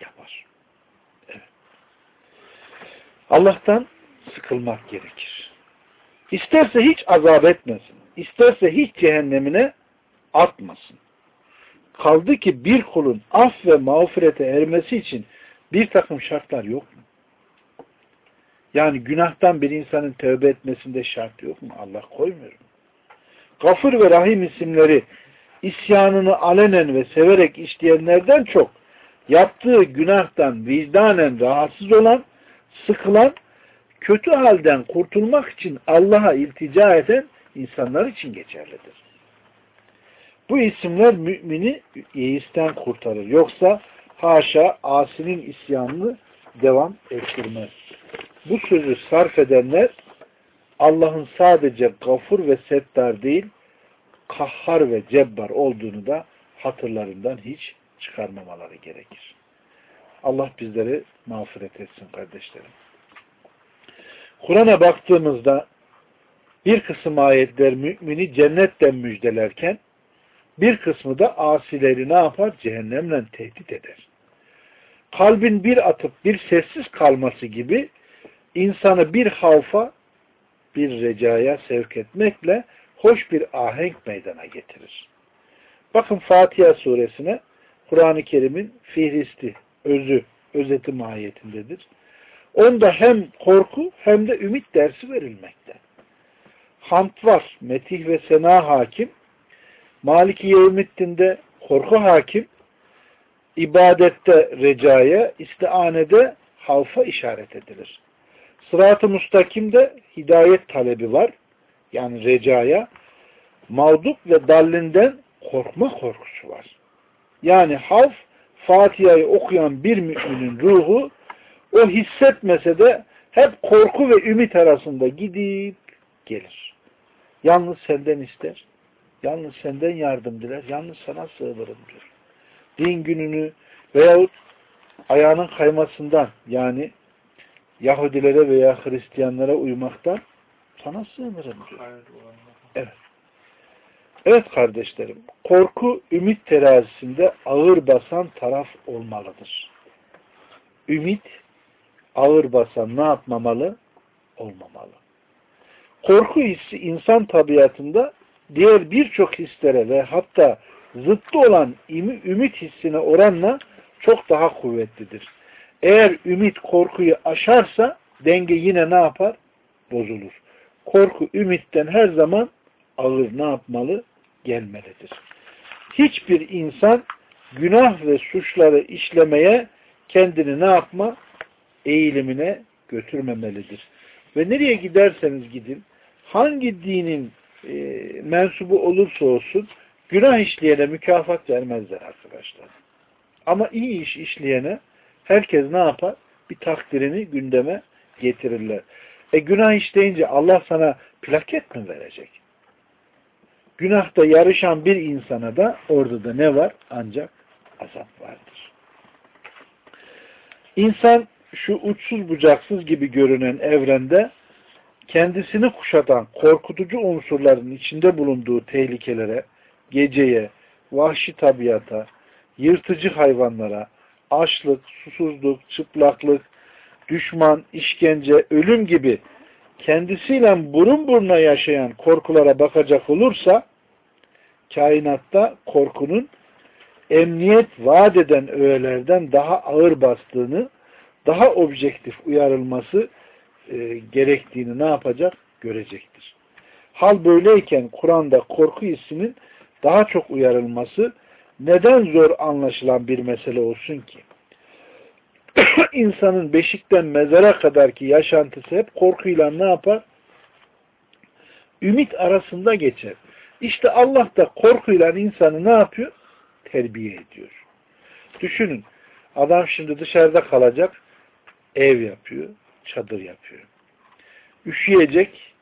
Yapar. Evet. Allah'tan sıkılmak gerekir. İsterse hiç azap etmesin. İsterse hiç cehennemine atmasın. Kaldı ki bir kulun af ve mağfirete ermesi için bir takım şartlar yok mu? Yani günahtan bir insanın tövbe etmesinde şart yok mu? Allah koymuyor mu? Gafır ve Rahim isimleri isyanını alenen ve severek işleyenlerden çok yaptığı günahtan vicdanen rahatsız olan, sıkılan, kötü halden kurtulmak için Allah'a iltica eden insanlar için geçerlidir. Bu isimler mümini yeisten kurtarır. Yoksa haşa asinin isyanını devam ettirmez. bu sözü sarf edenler Allah'ın sadece gafur ve settar değil, kahhar ve cebbar olduğunu da hatırlarından hiç çıkarmamaları gerekir. Allah bizleri mağfiret etsin kardeşlerim. Kur'an'a baktığımızda bir kısım ayetler mümini cennetten müjdelerken bir kısmı da asileri ne yapar? Cehennemle tehdit eder. Kalbin bir atıp bir sessiz kalması gibi insanı bir havfa bir recaya sevk etmekle hoş bir ahenk meydana getirir. Bakın Fatiha suresine Kur'an-ı Kerim'in fihristi, özü, özeti mahiyetindedir. Onda hem korku hem de ümit dersi verilmekte. Hamd var, metih ve sena hakim. Maliki Yevmiddin'de korku hakim. ibadette recaya, istianede havfa işaret edilir. Sırat-ı müstakimde hidayet talebi var. Yani recaya. Mağdup ve dallinden korkma korkusu var. Yani havf, Fatiha'yı okuyan bir müminin ruhu o hissetmese de hep korku ve ümit arasında gidip gelir. Yalnız senden ister. Yalnız senden yardım diler. Yalnız sana sığınırım diyor. Din gününü veyahut ayağının kaymasından yani Yahudilere veya Hristiyanlara uymaktan sana sığınırım diyor. Evet. Evet kardeşlerim, korku ümit terazisinde ağır basan taraf olmalıdır. Ümit ağır basan ne yapmamalı? Olmamalı. Korku hissi insan tabiatında diğer birçok hislere ve hatta zıttı olan ümit hissine oranla çok daha kuvvetlidir. Eğer ümit korkuyu aşarsa denge yine ne yapar? Bozulur. Korku ümitten her zaman ağır ne yapmalı? Gelmelidir. Hiçbir insan günah ve suçları işlemeye kendini ne yapma? Eğilimine götürmemelidir. Ve nereye giderseniz gidin, hangi dinin e, mensubu olursa olsun günah işleyene mükafat vermezler arkadaşlar. Ama iyi iş işleyene herkes ne yapar? Bir takdirini gündeme getirirler. E günah işleyince Allah sana plaket mi verecek? Günahta yarışan bir insana da orada da ne var? Ancak azap vardır. İnsan şu uçsuz bucaksız gibi görünen evrende kendisini kuşatan korkutucu unsurların içinde bulunduğu tehlikelere, geceye, vahşi tabiata, yırtıcı hayvanlara, açlık, susuzluk, çıplaklık, düşman, işkence, ölüm gibi kendisiyle burun buruna yaşayan korkulara bakacak olursa kainatta korkunun emniyet vaat eden öğelerden daha ağır bastığını, daha objektif uyarılması e, gerektiğini ne yapacak? Görecektir. Hal böyleyken Kur'an'da korku hissinin daha çok uyarılması neden zor anlaşılan bir mesele olsun ki? İnsanın beşikten mezara kadarki yaşantısı hep korkuyla ne yapar? Ümit arasında geçer. İşte Allah da korkuyla insanı ne yapıyor? Terbiye ediyor. Düşünün. Adam şimdi dışarıda kalacak. Ev yapıyor. Çadır yapıyor. Üşüyecek.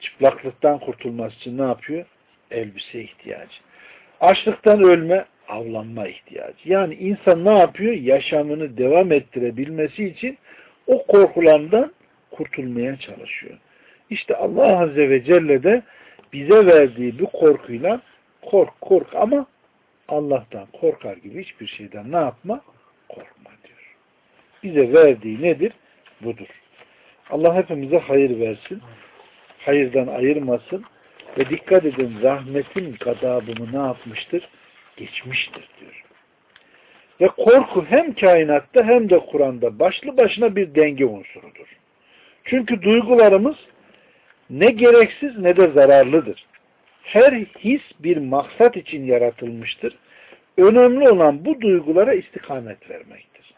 Çıplaklıktan kurtulması için ne yapıyor? Elbise ihtiyacı. Açlıktan ölme, avlanma ihtiyacı. Yani insan ne yapıyor? Yaşamını devam ettirebilmesi için o korkulardan kurtulmaya çalışıyor. İşte Allah Azze ve Celle de bize verdiği bir korkuyla kork kork ama Allah'tan korkar gibi hiçbir şeyden ne yapma? Korkma diyor. Bize verdiği nedir? Budur. Allah hepimize hayır versin. Hayırdan ayırmasın. Ve dikkat edin rahmetin gadabını ne yapmıştır? Geçmiştir diyor. Ve korku hem kainatta hem de Kur'an'da başlı başına bir denge unsurudur. Çünkü duygularımız ne gereksiz ne de zararlıdır. Her his bir maksat için yaratılmıştır. Önemli olan bu duygulara istikamet vermektir.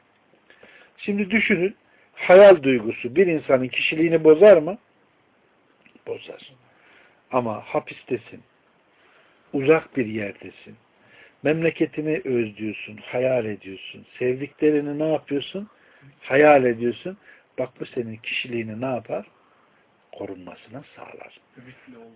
Şimdi düşünün, hayal duygusu bir insanın kişiliğini bozar mı? Bozar. Ama hapistesin, uzak bir yerdesin, memleketini özlüyorsun, hayal ediyorsun, sevdiklerini ne yapıyorsun? Hayal ediyorsun. bak bu senin kişiliğini ne yapar? Korunmasına sağlar.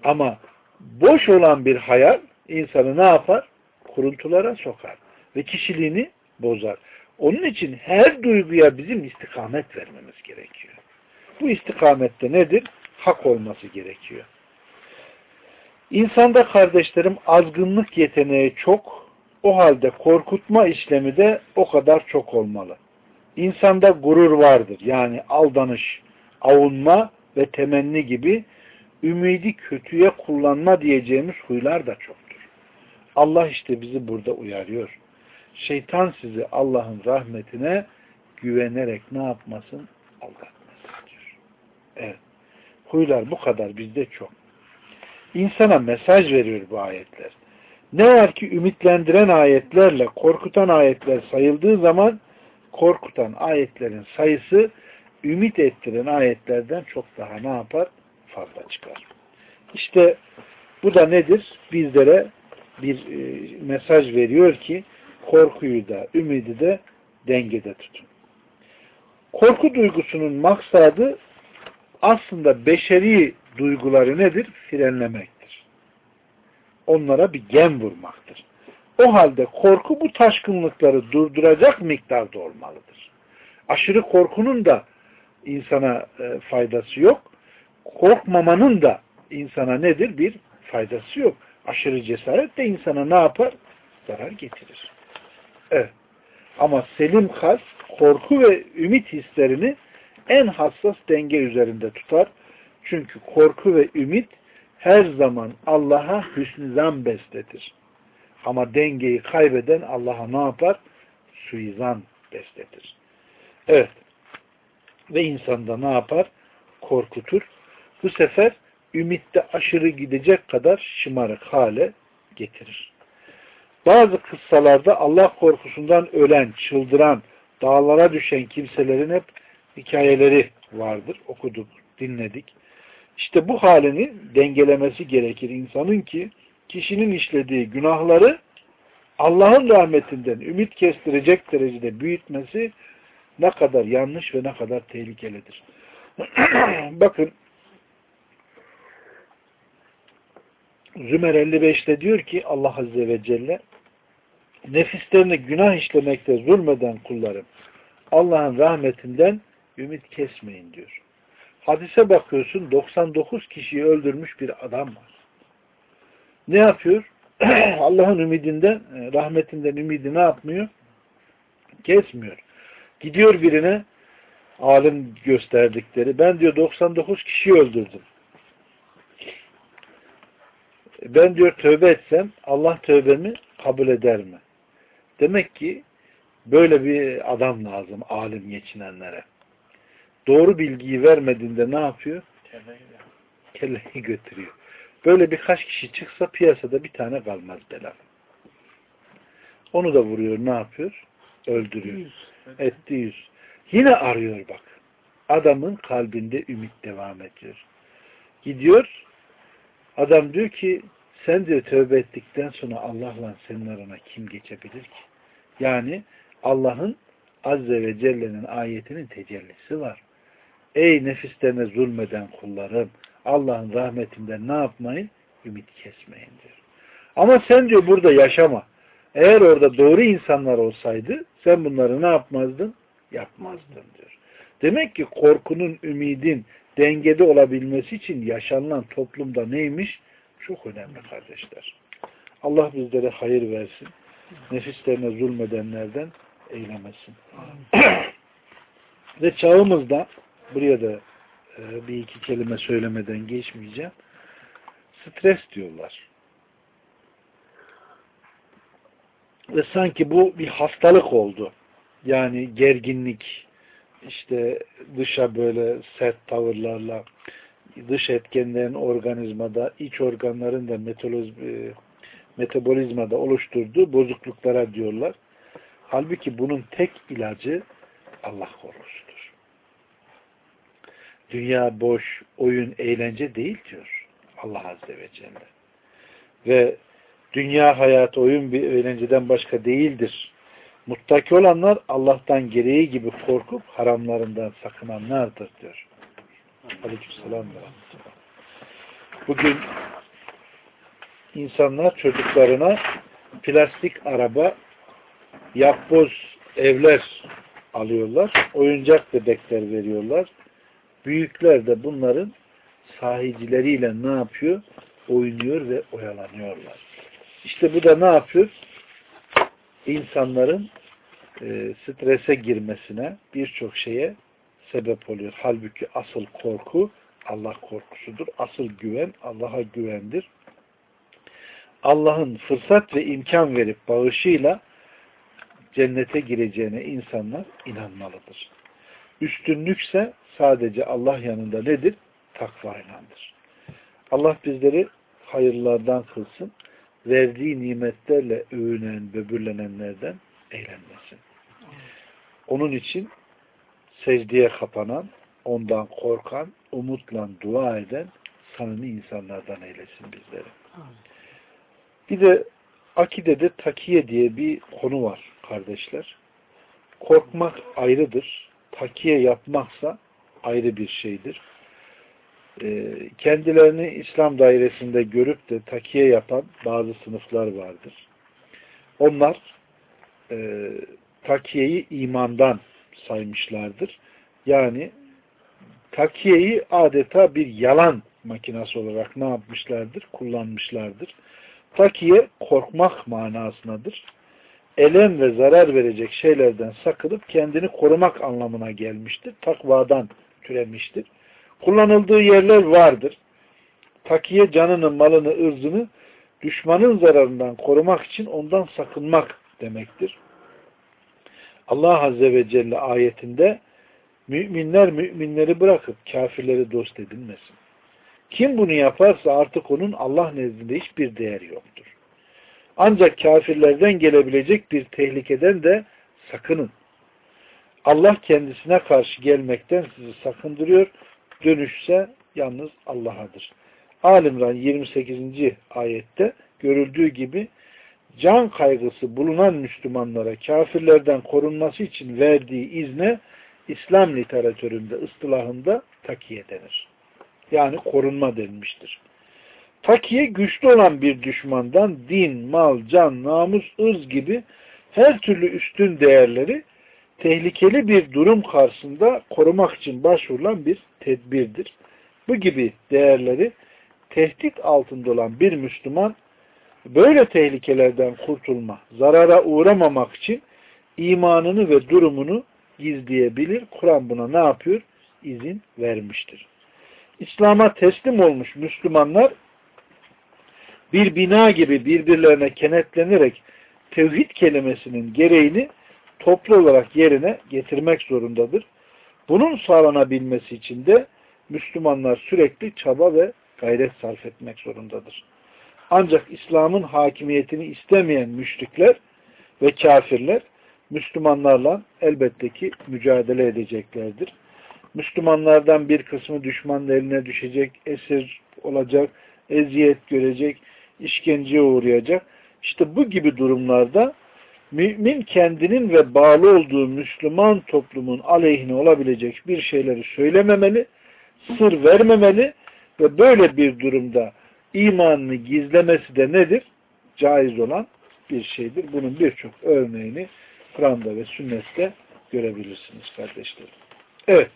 Ama boş olan bir hayal insanı ne yapar? Kuruntulara sokar. Ve kişiliğini bozar. Onun için her duyguya bizim istikamet vermemiz gerekiyor. Bu istikamette nedir? Hak olması gerekiyor. İnsanda kardeşlerim azgınlık yeteneği çok, o halde korkutma işlemi de o kadar çok olmalı. İnsanda gurur vardır. Yani aldanış, avunma ve temenni gibi ümidi kötüye kullanma diyeceğimiz huylar da çoktur. Allah işte bizi burada uyarıyor. Şeytan sizi Allah'ın rahmetine güvenerek ne yapmasın? Aldatmasın diyor. Evet. Huylar bu kadar bizde çok. İnsana mesaj veriyor bu ayetler. Ne var ki ümitlendiren ayetlerle korkutan ayetler sayıldığı zaman korkutan ayetlerin sayısı ümit ettiren ayetlerden çok daha ne yapar? Fazla çıkar. İşte bu da nedir? Bizlere bir e, mesaj veriyor ki korkuyu da, ümidi de dengede tutun. Korku duygusunun maksadı aslında beşeri duyguları nedir? Frenlemektir. Onlara bir gem vurmaktır. O halde korku bu taşkınlıkları durduracak miktarda olmalıdır. Aşırı korkunun da insana e, faydası yok. Korkmamanın da insana nedir? Bir faydası yok. Aşırı cesaret de insana ne yapar? Zarar getirir. Evet. Ama selim kalp korku ve ümit hislerini en hassas denge üzerinde tutar. Çünkü korku ve ümit her zaman Allah'a hüsnü zan besletir. Ama dengeyi kaybeden Allah'a ne yapar? Suizan besletir. Evet. Ve insanda ne yapar? Korkutur. Bu sefer ümitte aşırı gidecek kadar şımarık hale getirir. Bazı kıssalarda Allah korkusundan ölen, çıldıran, dağlara düşen kimselerin hep hikayeleri vardır. Okuduk, dinledik. İşte bu halini dengelemesi gerekir insanın ki kişinin işlediği günahları Allah'ın rahmetinden ümit kestirecek derecede büyütmesi ne kadar yanlış ve ne kadar tehlikelidir. Bakın Zümer 55'te diyor ki Allah Azze ve Celle nefislerine günah işlemekte zulmeden kullarım Allah'ın rahmetinden ümit kesmeyin diyor. Hadise bakıyorsun 99 kişiyi öldürmüş bir adam var. Ne yapıyor? Allah'ın ümidinden, e, rahmetinden ümidi ne yapmıyor? Kesmiyor. Gidiyor birine alim gösterdikleri. Ben diyor 99 kişiyi öldürdüm. Ben diyor tövbe etsem Allah tövbemi kabul eder mi? Demek ki böyle bir adam lazım alim geçinenlere. Doğru bilgiyi vermediğinde ne yapıyor? Kelleyi götürüyor. Böyle birkaç kişi çıksa piyasada bir tane kalmaz bela. Onu da vuruyor ne yapıyor? Öldürüyor. Etti yüz. Yine arıyor bak. Adamın kalbinde ümit devam ediyor. Gidiyor. Adam diyor ki sen diyor tövbe ettikten sonra Allah'la senin arana kim geçebilir ki? Yani Allah'ın Azze ve Celle'nin ayetinin tecellisi var. Ey nefislerine zulmeden kullarım Allah'ın rahmetinden ne yapmayın? Ümit kesmeyin diyor. Ama sen diyor burada yaşama. Eğer orada doğru insanlar olsaydı sen bunları ne yapmazdın? Yapmazdın diyor. Demek ki korkunun, ümidin dengede olabilmesi için yaşanılan toplumda neymiş? Çok önemli kardeşler. Allah bizlere hayır versin. Nefislerine zulmedenlerden eylemesin. Ve çağımızda buraya da e, bir iki kelime söylemeden geçmeyeceğim. Stres diyorlar. Ve sanki bu bir hastalık oldu. Yani gerginlik, işte dışa böyle sert tavırlarla, dış etkenlerin organizmada, iç organların da e, metabolizmada oluşturduğu bozukluklara diyorlar. Halbuki bunun tek ilacı Allah korkusudur. Dünya boş, oyun, eğlence değil diyor Allah Azze ve Celle. Ve dünya hayatı oyun bir eğlenceden başka değildir. Muttaki olanlar Allah'tan gereği gibi korkup haramlarından sakınanlardır diyor. Aleykümselam Bugün insanlar çocuklarına plastik araba, yapboz evler alıyorlar. Oyuncak bebekler veriyorlar. Büyükler de bunların sahicileriyle ne yapıyor? Oynuyor ve oyalanıyorlar. İşte bu da ne yapıyor? İnsanların e, strese girmesine birçok şeye sebep oluyor. Halbuki asıl korku Allah korkusudur. Asıl güven Allah'a güvendir. Allah'ın fırsat ve imkan verip bağışıyla cennete gireceğine insanlar inanmalıdır. Üstünlükse sadece Allah yanında nedir? Takva inandır. Allah bizleri hayırlardan kılsın. Verdiği nimetlerle övünen, böbürlenenlerden eğlenmesin. Onun için secdeye kapanan, ondan korkan, umutla dua eden samimi insanlardan eylesin bizleri. Bir de akidede takiye diye bir konu var kardeşler. Korkmak ayrıdır. Takiye yapmaksa ayrı bir şeydir. Ee, kendilerini İslam dairesinde görüp de takiye yapan bazı sınıflar vardır. Onlar e, takiyeyi imandan saymışlardır. Yani takiyeyi adeta bir yalan makinası olarak ne yapmışlardır? Kullanmışlardır. Takiye korkmak manasındadır. Elem ve zarar verecek şeylerden sakınıp kendini korumak anlamına gelmiştir. Takvadan türemiştir. Kullanıldığı yerler vardır. Takiye canını, malını, ırzını düşmanın zararından korumak için ondan sakınmak demektir. Allah Azze ve Celle ayetinde müminler müminleri bırakıp kafirleri dost edinmesin. Kim bunu yaparsa artık onun Allah nezdinde hiçbir değeri yoktur. Ancak kafirlerden gelebilecek bir tehlikeden de sakının. Allah kendisine karşı gelmekten sizi sakındırıyor. Dönüşse yalnız Allah'adır. Alimran 28. ayette görüldüğü gibi can kaygısı bulunan Müslümanlara kafirlerden korunması için verdiği izne İslam literatüründe, ıstılahında takiye denir. Yani korunma denmiştir. Takiye güçlü olan bir düşmandan din, mal, can, namus, ırz gibi her türlü üstün değerleri tehlikeli bir durum karşısında korumak için başvurulan bir tedbirdir. Bu gibi değerleri tehdit altında olan bir Müslüman böyle tehlikelerden kurtulma, zarara uğramamak için imanını ve durumunu gizleyebilir. Kur'an buna ne yapıyor? İzin vermiştir. İslam'a teslim olmuş Müslümanlar bir bina gibi birbirlerine kenetlenerek tevhid kelimesinin gereğini toplu olarak yerine getirmek zorundadır. Bunun sağlanabilmesi için de Müslümanlar sürekli çaba ve gayret sarf etmek zorundadır. Ancak İslam'ın hakimiyetini istemeyen müşrikler ve kafirler Müslümanlarla elbette ki mücadele edeceklerdir. Müslümanlardan bir kısmı düşmanın eline düşecek, esir olacak, eziyet görecek, işkenceye uğrayacak. İşte bu gibi durumlarda mümin kendinin ve bağlı olduğu Müslüman toplumun aleyhine olabilecek bir şeyleri söylememeli, sır vermemeli ve böyle bir durumda imanını gizlemesi de nedir? Caiz olan bir şeydir. Bunun birçok örneğini Kur'an'da ve sünnette görebilirsiniz kardeşlerim. Evet.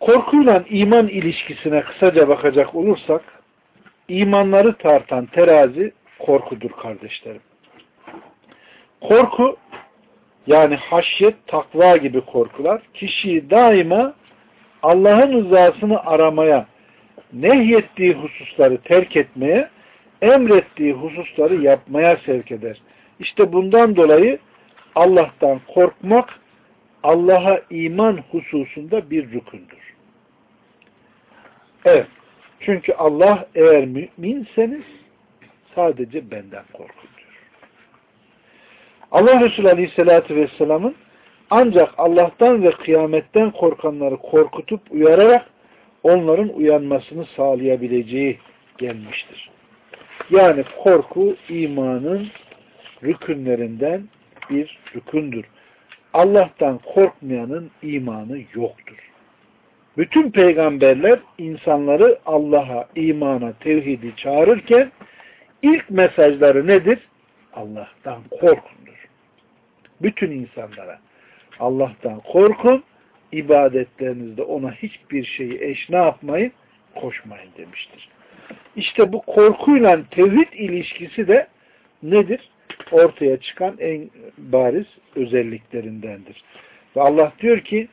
Korkuyla iman ilişkisine kısaca bakacak olursak imanları tartan terazi korkudur kardeşlerim. Korku yani haşyet, takva gibi korkular kişiyi daima Allah'ın rızasını aramaya, nehyettiği hususları terk etmeye, emrettiği hususları yapmaya sevk eder. İşte bundan dolayı Allah'tan korkmak Allah'a iman hususunda bir rükündür. Evet. Çünkü Allah eğer müminseniz sadece benden korkun. Allah Resulü Aleyhisselatü Vesselam'ın ancak Allah'tan ve kıyametten korkanları korkutup uyararak onların uyanmasını sağlayabileceği gelmiştir. Yani korku imanın rükünlerinden bir rükundur. Allah'tan korkmayanın imanı yoktur. Bütün peygamberler insanları Allah'a, imana, tevhidi çağırırken ilk mesajları nedir? Allah'tan korkundur. Bütün insanlara Allah'tan korkun, ibadetlerinizde ona hiçbir şeyi eş ne yapmayın? Koşmayın demiştir. İşte bu korkuyla tevhid ilişkisi de nedir? Ortaya çıkan en bariz özelliklerindendir. Ve Allah diyor ki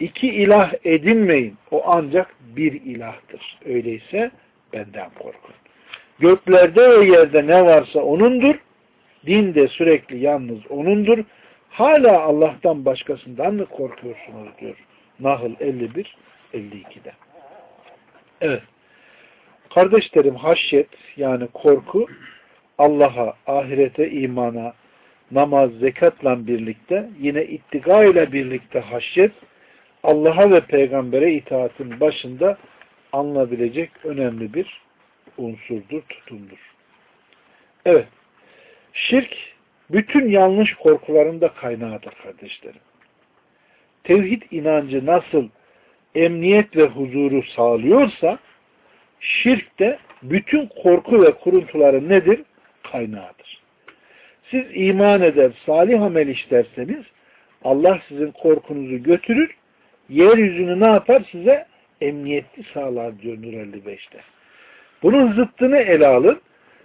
iki ilah edinmeyin. O ancak bir ilahtır. Öyleyse benden korkun. Göklerde ve yerde ne varsa O'nundur. Din de sürekli yalnız O'nundur. Hala Allah'tan başkasından mı korkuyorsunuz diyor. Nahl 51 52'de. Evet. Kardeşlerim haşyet yani korku Allah'a, ahirete, imana, namaz, zekatla birlikte yine ittika ile birlikte haşyet Allah'a ve peygambere itaatin başında alınabilecek önemli bir unsurdur, tutumdur. Evet. Şirk bütün yanlış korkuların da kaynağıdır kardeşlerim. Tevhid inancı nasıl emniyet ve huzuru sağlıyorsa şirk de bütün korku ve kuruntuların nedir? Kaynağıdır. Siz iman eder, salih amel işlerseniz Allah sizin korkunuzu götürür, yeryüzünü ne yapar? Size emniyetli sağlar diyor Nur 55'te. Bunun zıttını ele alın.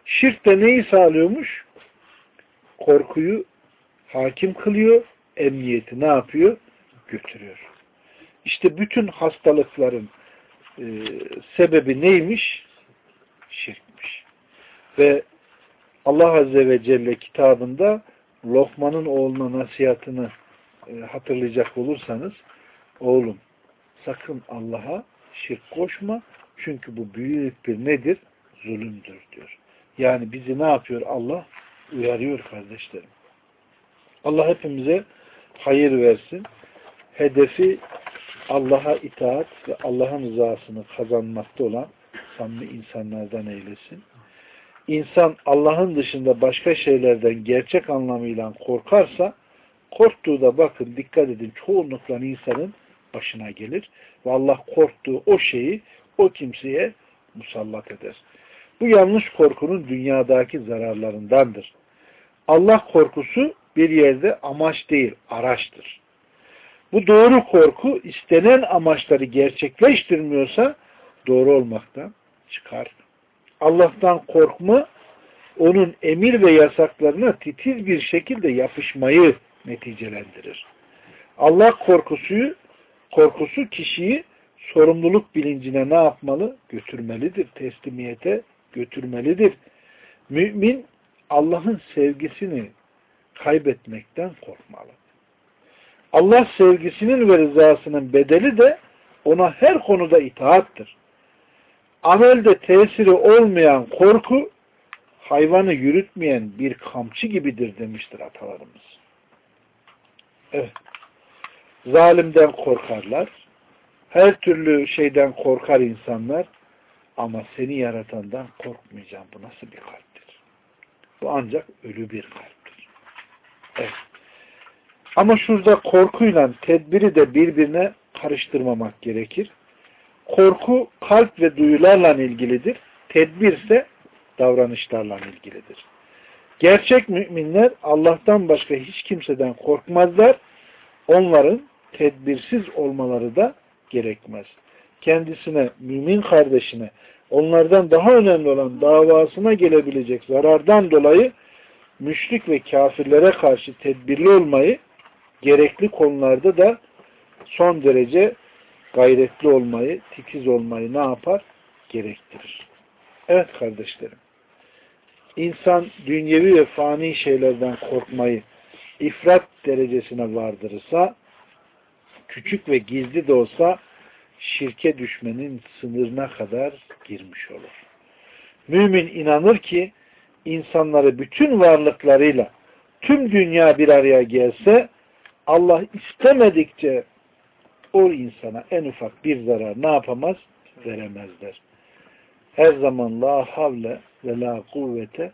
Şirk de neyi sağlıyormuş? Korkuyu hakim kılıyor, emniyeti ne yapıyor? Götürüyor. İşte bütün hastalıkların e, sebebi neymiş? Şirkmiş. Ve Allah Azze ve Celle kitabında Lokman'ın oğluna nasihatını e, hatırlayacak olursanız oğlum sakın Allah'a şirk koşma çünkü bu büyük bir nedir? Zulümdür diyor. Yani bizi ne yapıyor Allah? Uyarıyor kardeşlerim. Allah hepimize hayır versin. Hedefi Allah'a itaat ve Allah'ın rızasını kazanmakta olan samimi insanlardan eylesin. İnsan Allah'ın dışında başka şeylerden gerçek anlamıyla korkarsa korktuğu da bakın dikkat edin çoğunlukla insanın başına gelir ve Allah korktuğu o şeyi o kimseye musallat eder. Bu yanlış korkunun dünyadaki zararlarındandır. Allah korkusu bir yerde amaç değil, araçtır. Bu doğru korku istenen amaçları gerçekleştirmiyorsa doğru olmaktan çıkar. Allah'tan korkma onun emir ve yasaklarına titiz bir şekilde yapışmayı neticelendirir. Allah korkusu korkusu kişiyi sorumluluk bilincine ne yapmalı? Götürmelidir. Teslimiyete götürmelidir. Mümin Allah'ın sevgisini kaybetmekten korkmalı. Allah sevgisinin ve rızasının bedeli de ona her konuda itaattır. Amelde tesiri olmayan korku hayvanı yürütmeyen bir kamçı gibidir demiştir atalarımız. Evet. Zalimden korkarlar. Her türlü şeyden korkar insanlar. Ama seni yaratandan korkmayacağım. Bu nasıl bir kalptir? Bu ancak ölü bir kalptir. Evet. Ama şurada korkuyla tedbiri de birbirine karıştırmamak gerekir. Korku kalp ve duyularla ilgilidir. Tedbir ise davranışlarla ilgilidir. Gerçek müminler Allah'tan başka hiç kimseden korkmazlar. Onların tedbirsiz olmaları da gerekmez. Kendisine, mümin kardeşine, onlardan daha önemli olan davasına gelebilecek zarardan dolayı müşrik ve kafirlere karşı tedbirli olmayı, gerekli konularda da son derece gayretli olmayı, titiz olmayı ne yapar? Gerektirir. Evet kardeşlerim. İnsan dünyevi ve fani şeylerden korkmayı ifrat derecesine vardırırsa, küçük ve gizli de olsa şirke düşmenin sınırına kadar girmiş olur. Mümin inanır ki insanları bütün varlıklarıyla tüm dünya bir araya gelse Allah istemedikçe o insana en ufak bir zarar ne yapamaz? Veremezler. Her zaman la havle ve la kuvvete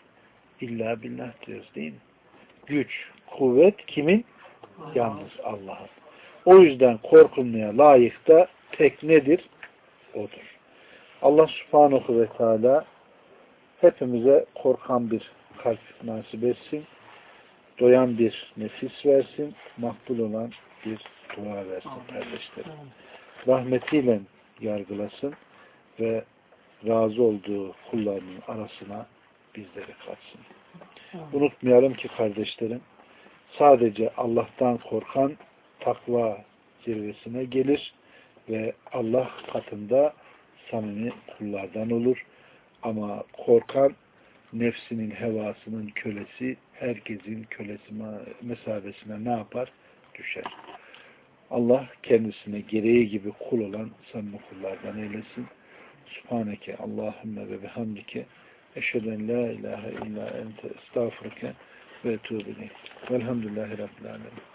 illa billah diyoruz değil mi? Güç, kuvvet kimin? Yalnız Allah'ın. O yüzden korkulmaya layık da tek nedir? Odur. Allah subhanahu ve teala hepimize korkan bir kalp nasip etsin. Doyan bir nefis versin. Makbul olan bir dua versin kardeşlerim. Rahmetiyle yargılasın ve razı olduğu kullarının arasına bizleri katsın. Unutmayalım ki kardeşlerim sadece Allah'tan korkan takva zirvesine gelir ve Allah katında samimi kullardan olur. Ama korkan nefsinin hevasının kölesi herkesin kölesi mesabesine ne yapar? Düşer. Allah kendisine gereği gibi kul olan samimi kullardan eylesin. Subhaneke Allahümme ve bihamdike eşheden la ilahe illa ente estağfurke ve etubu. Velhamdülillahi Rabbil Alemin.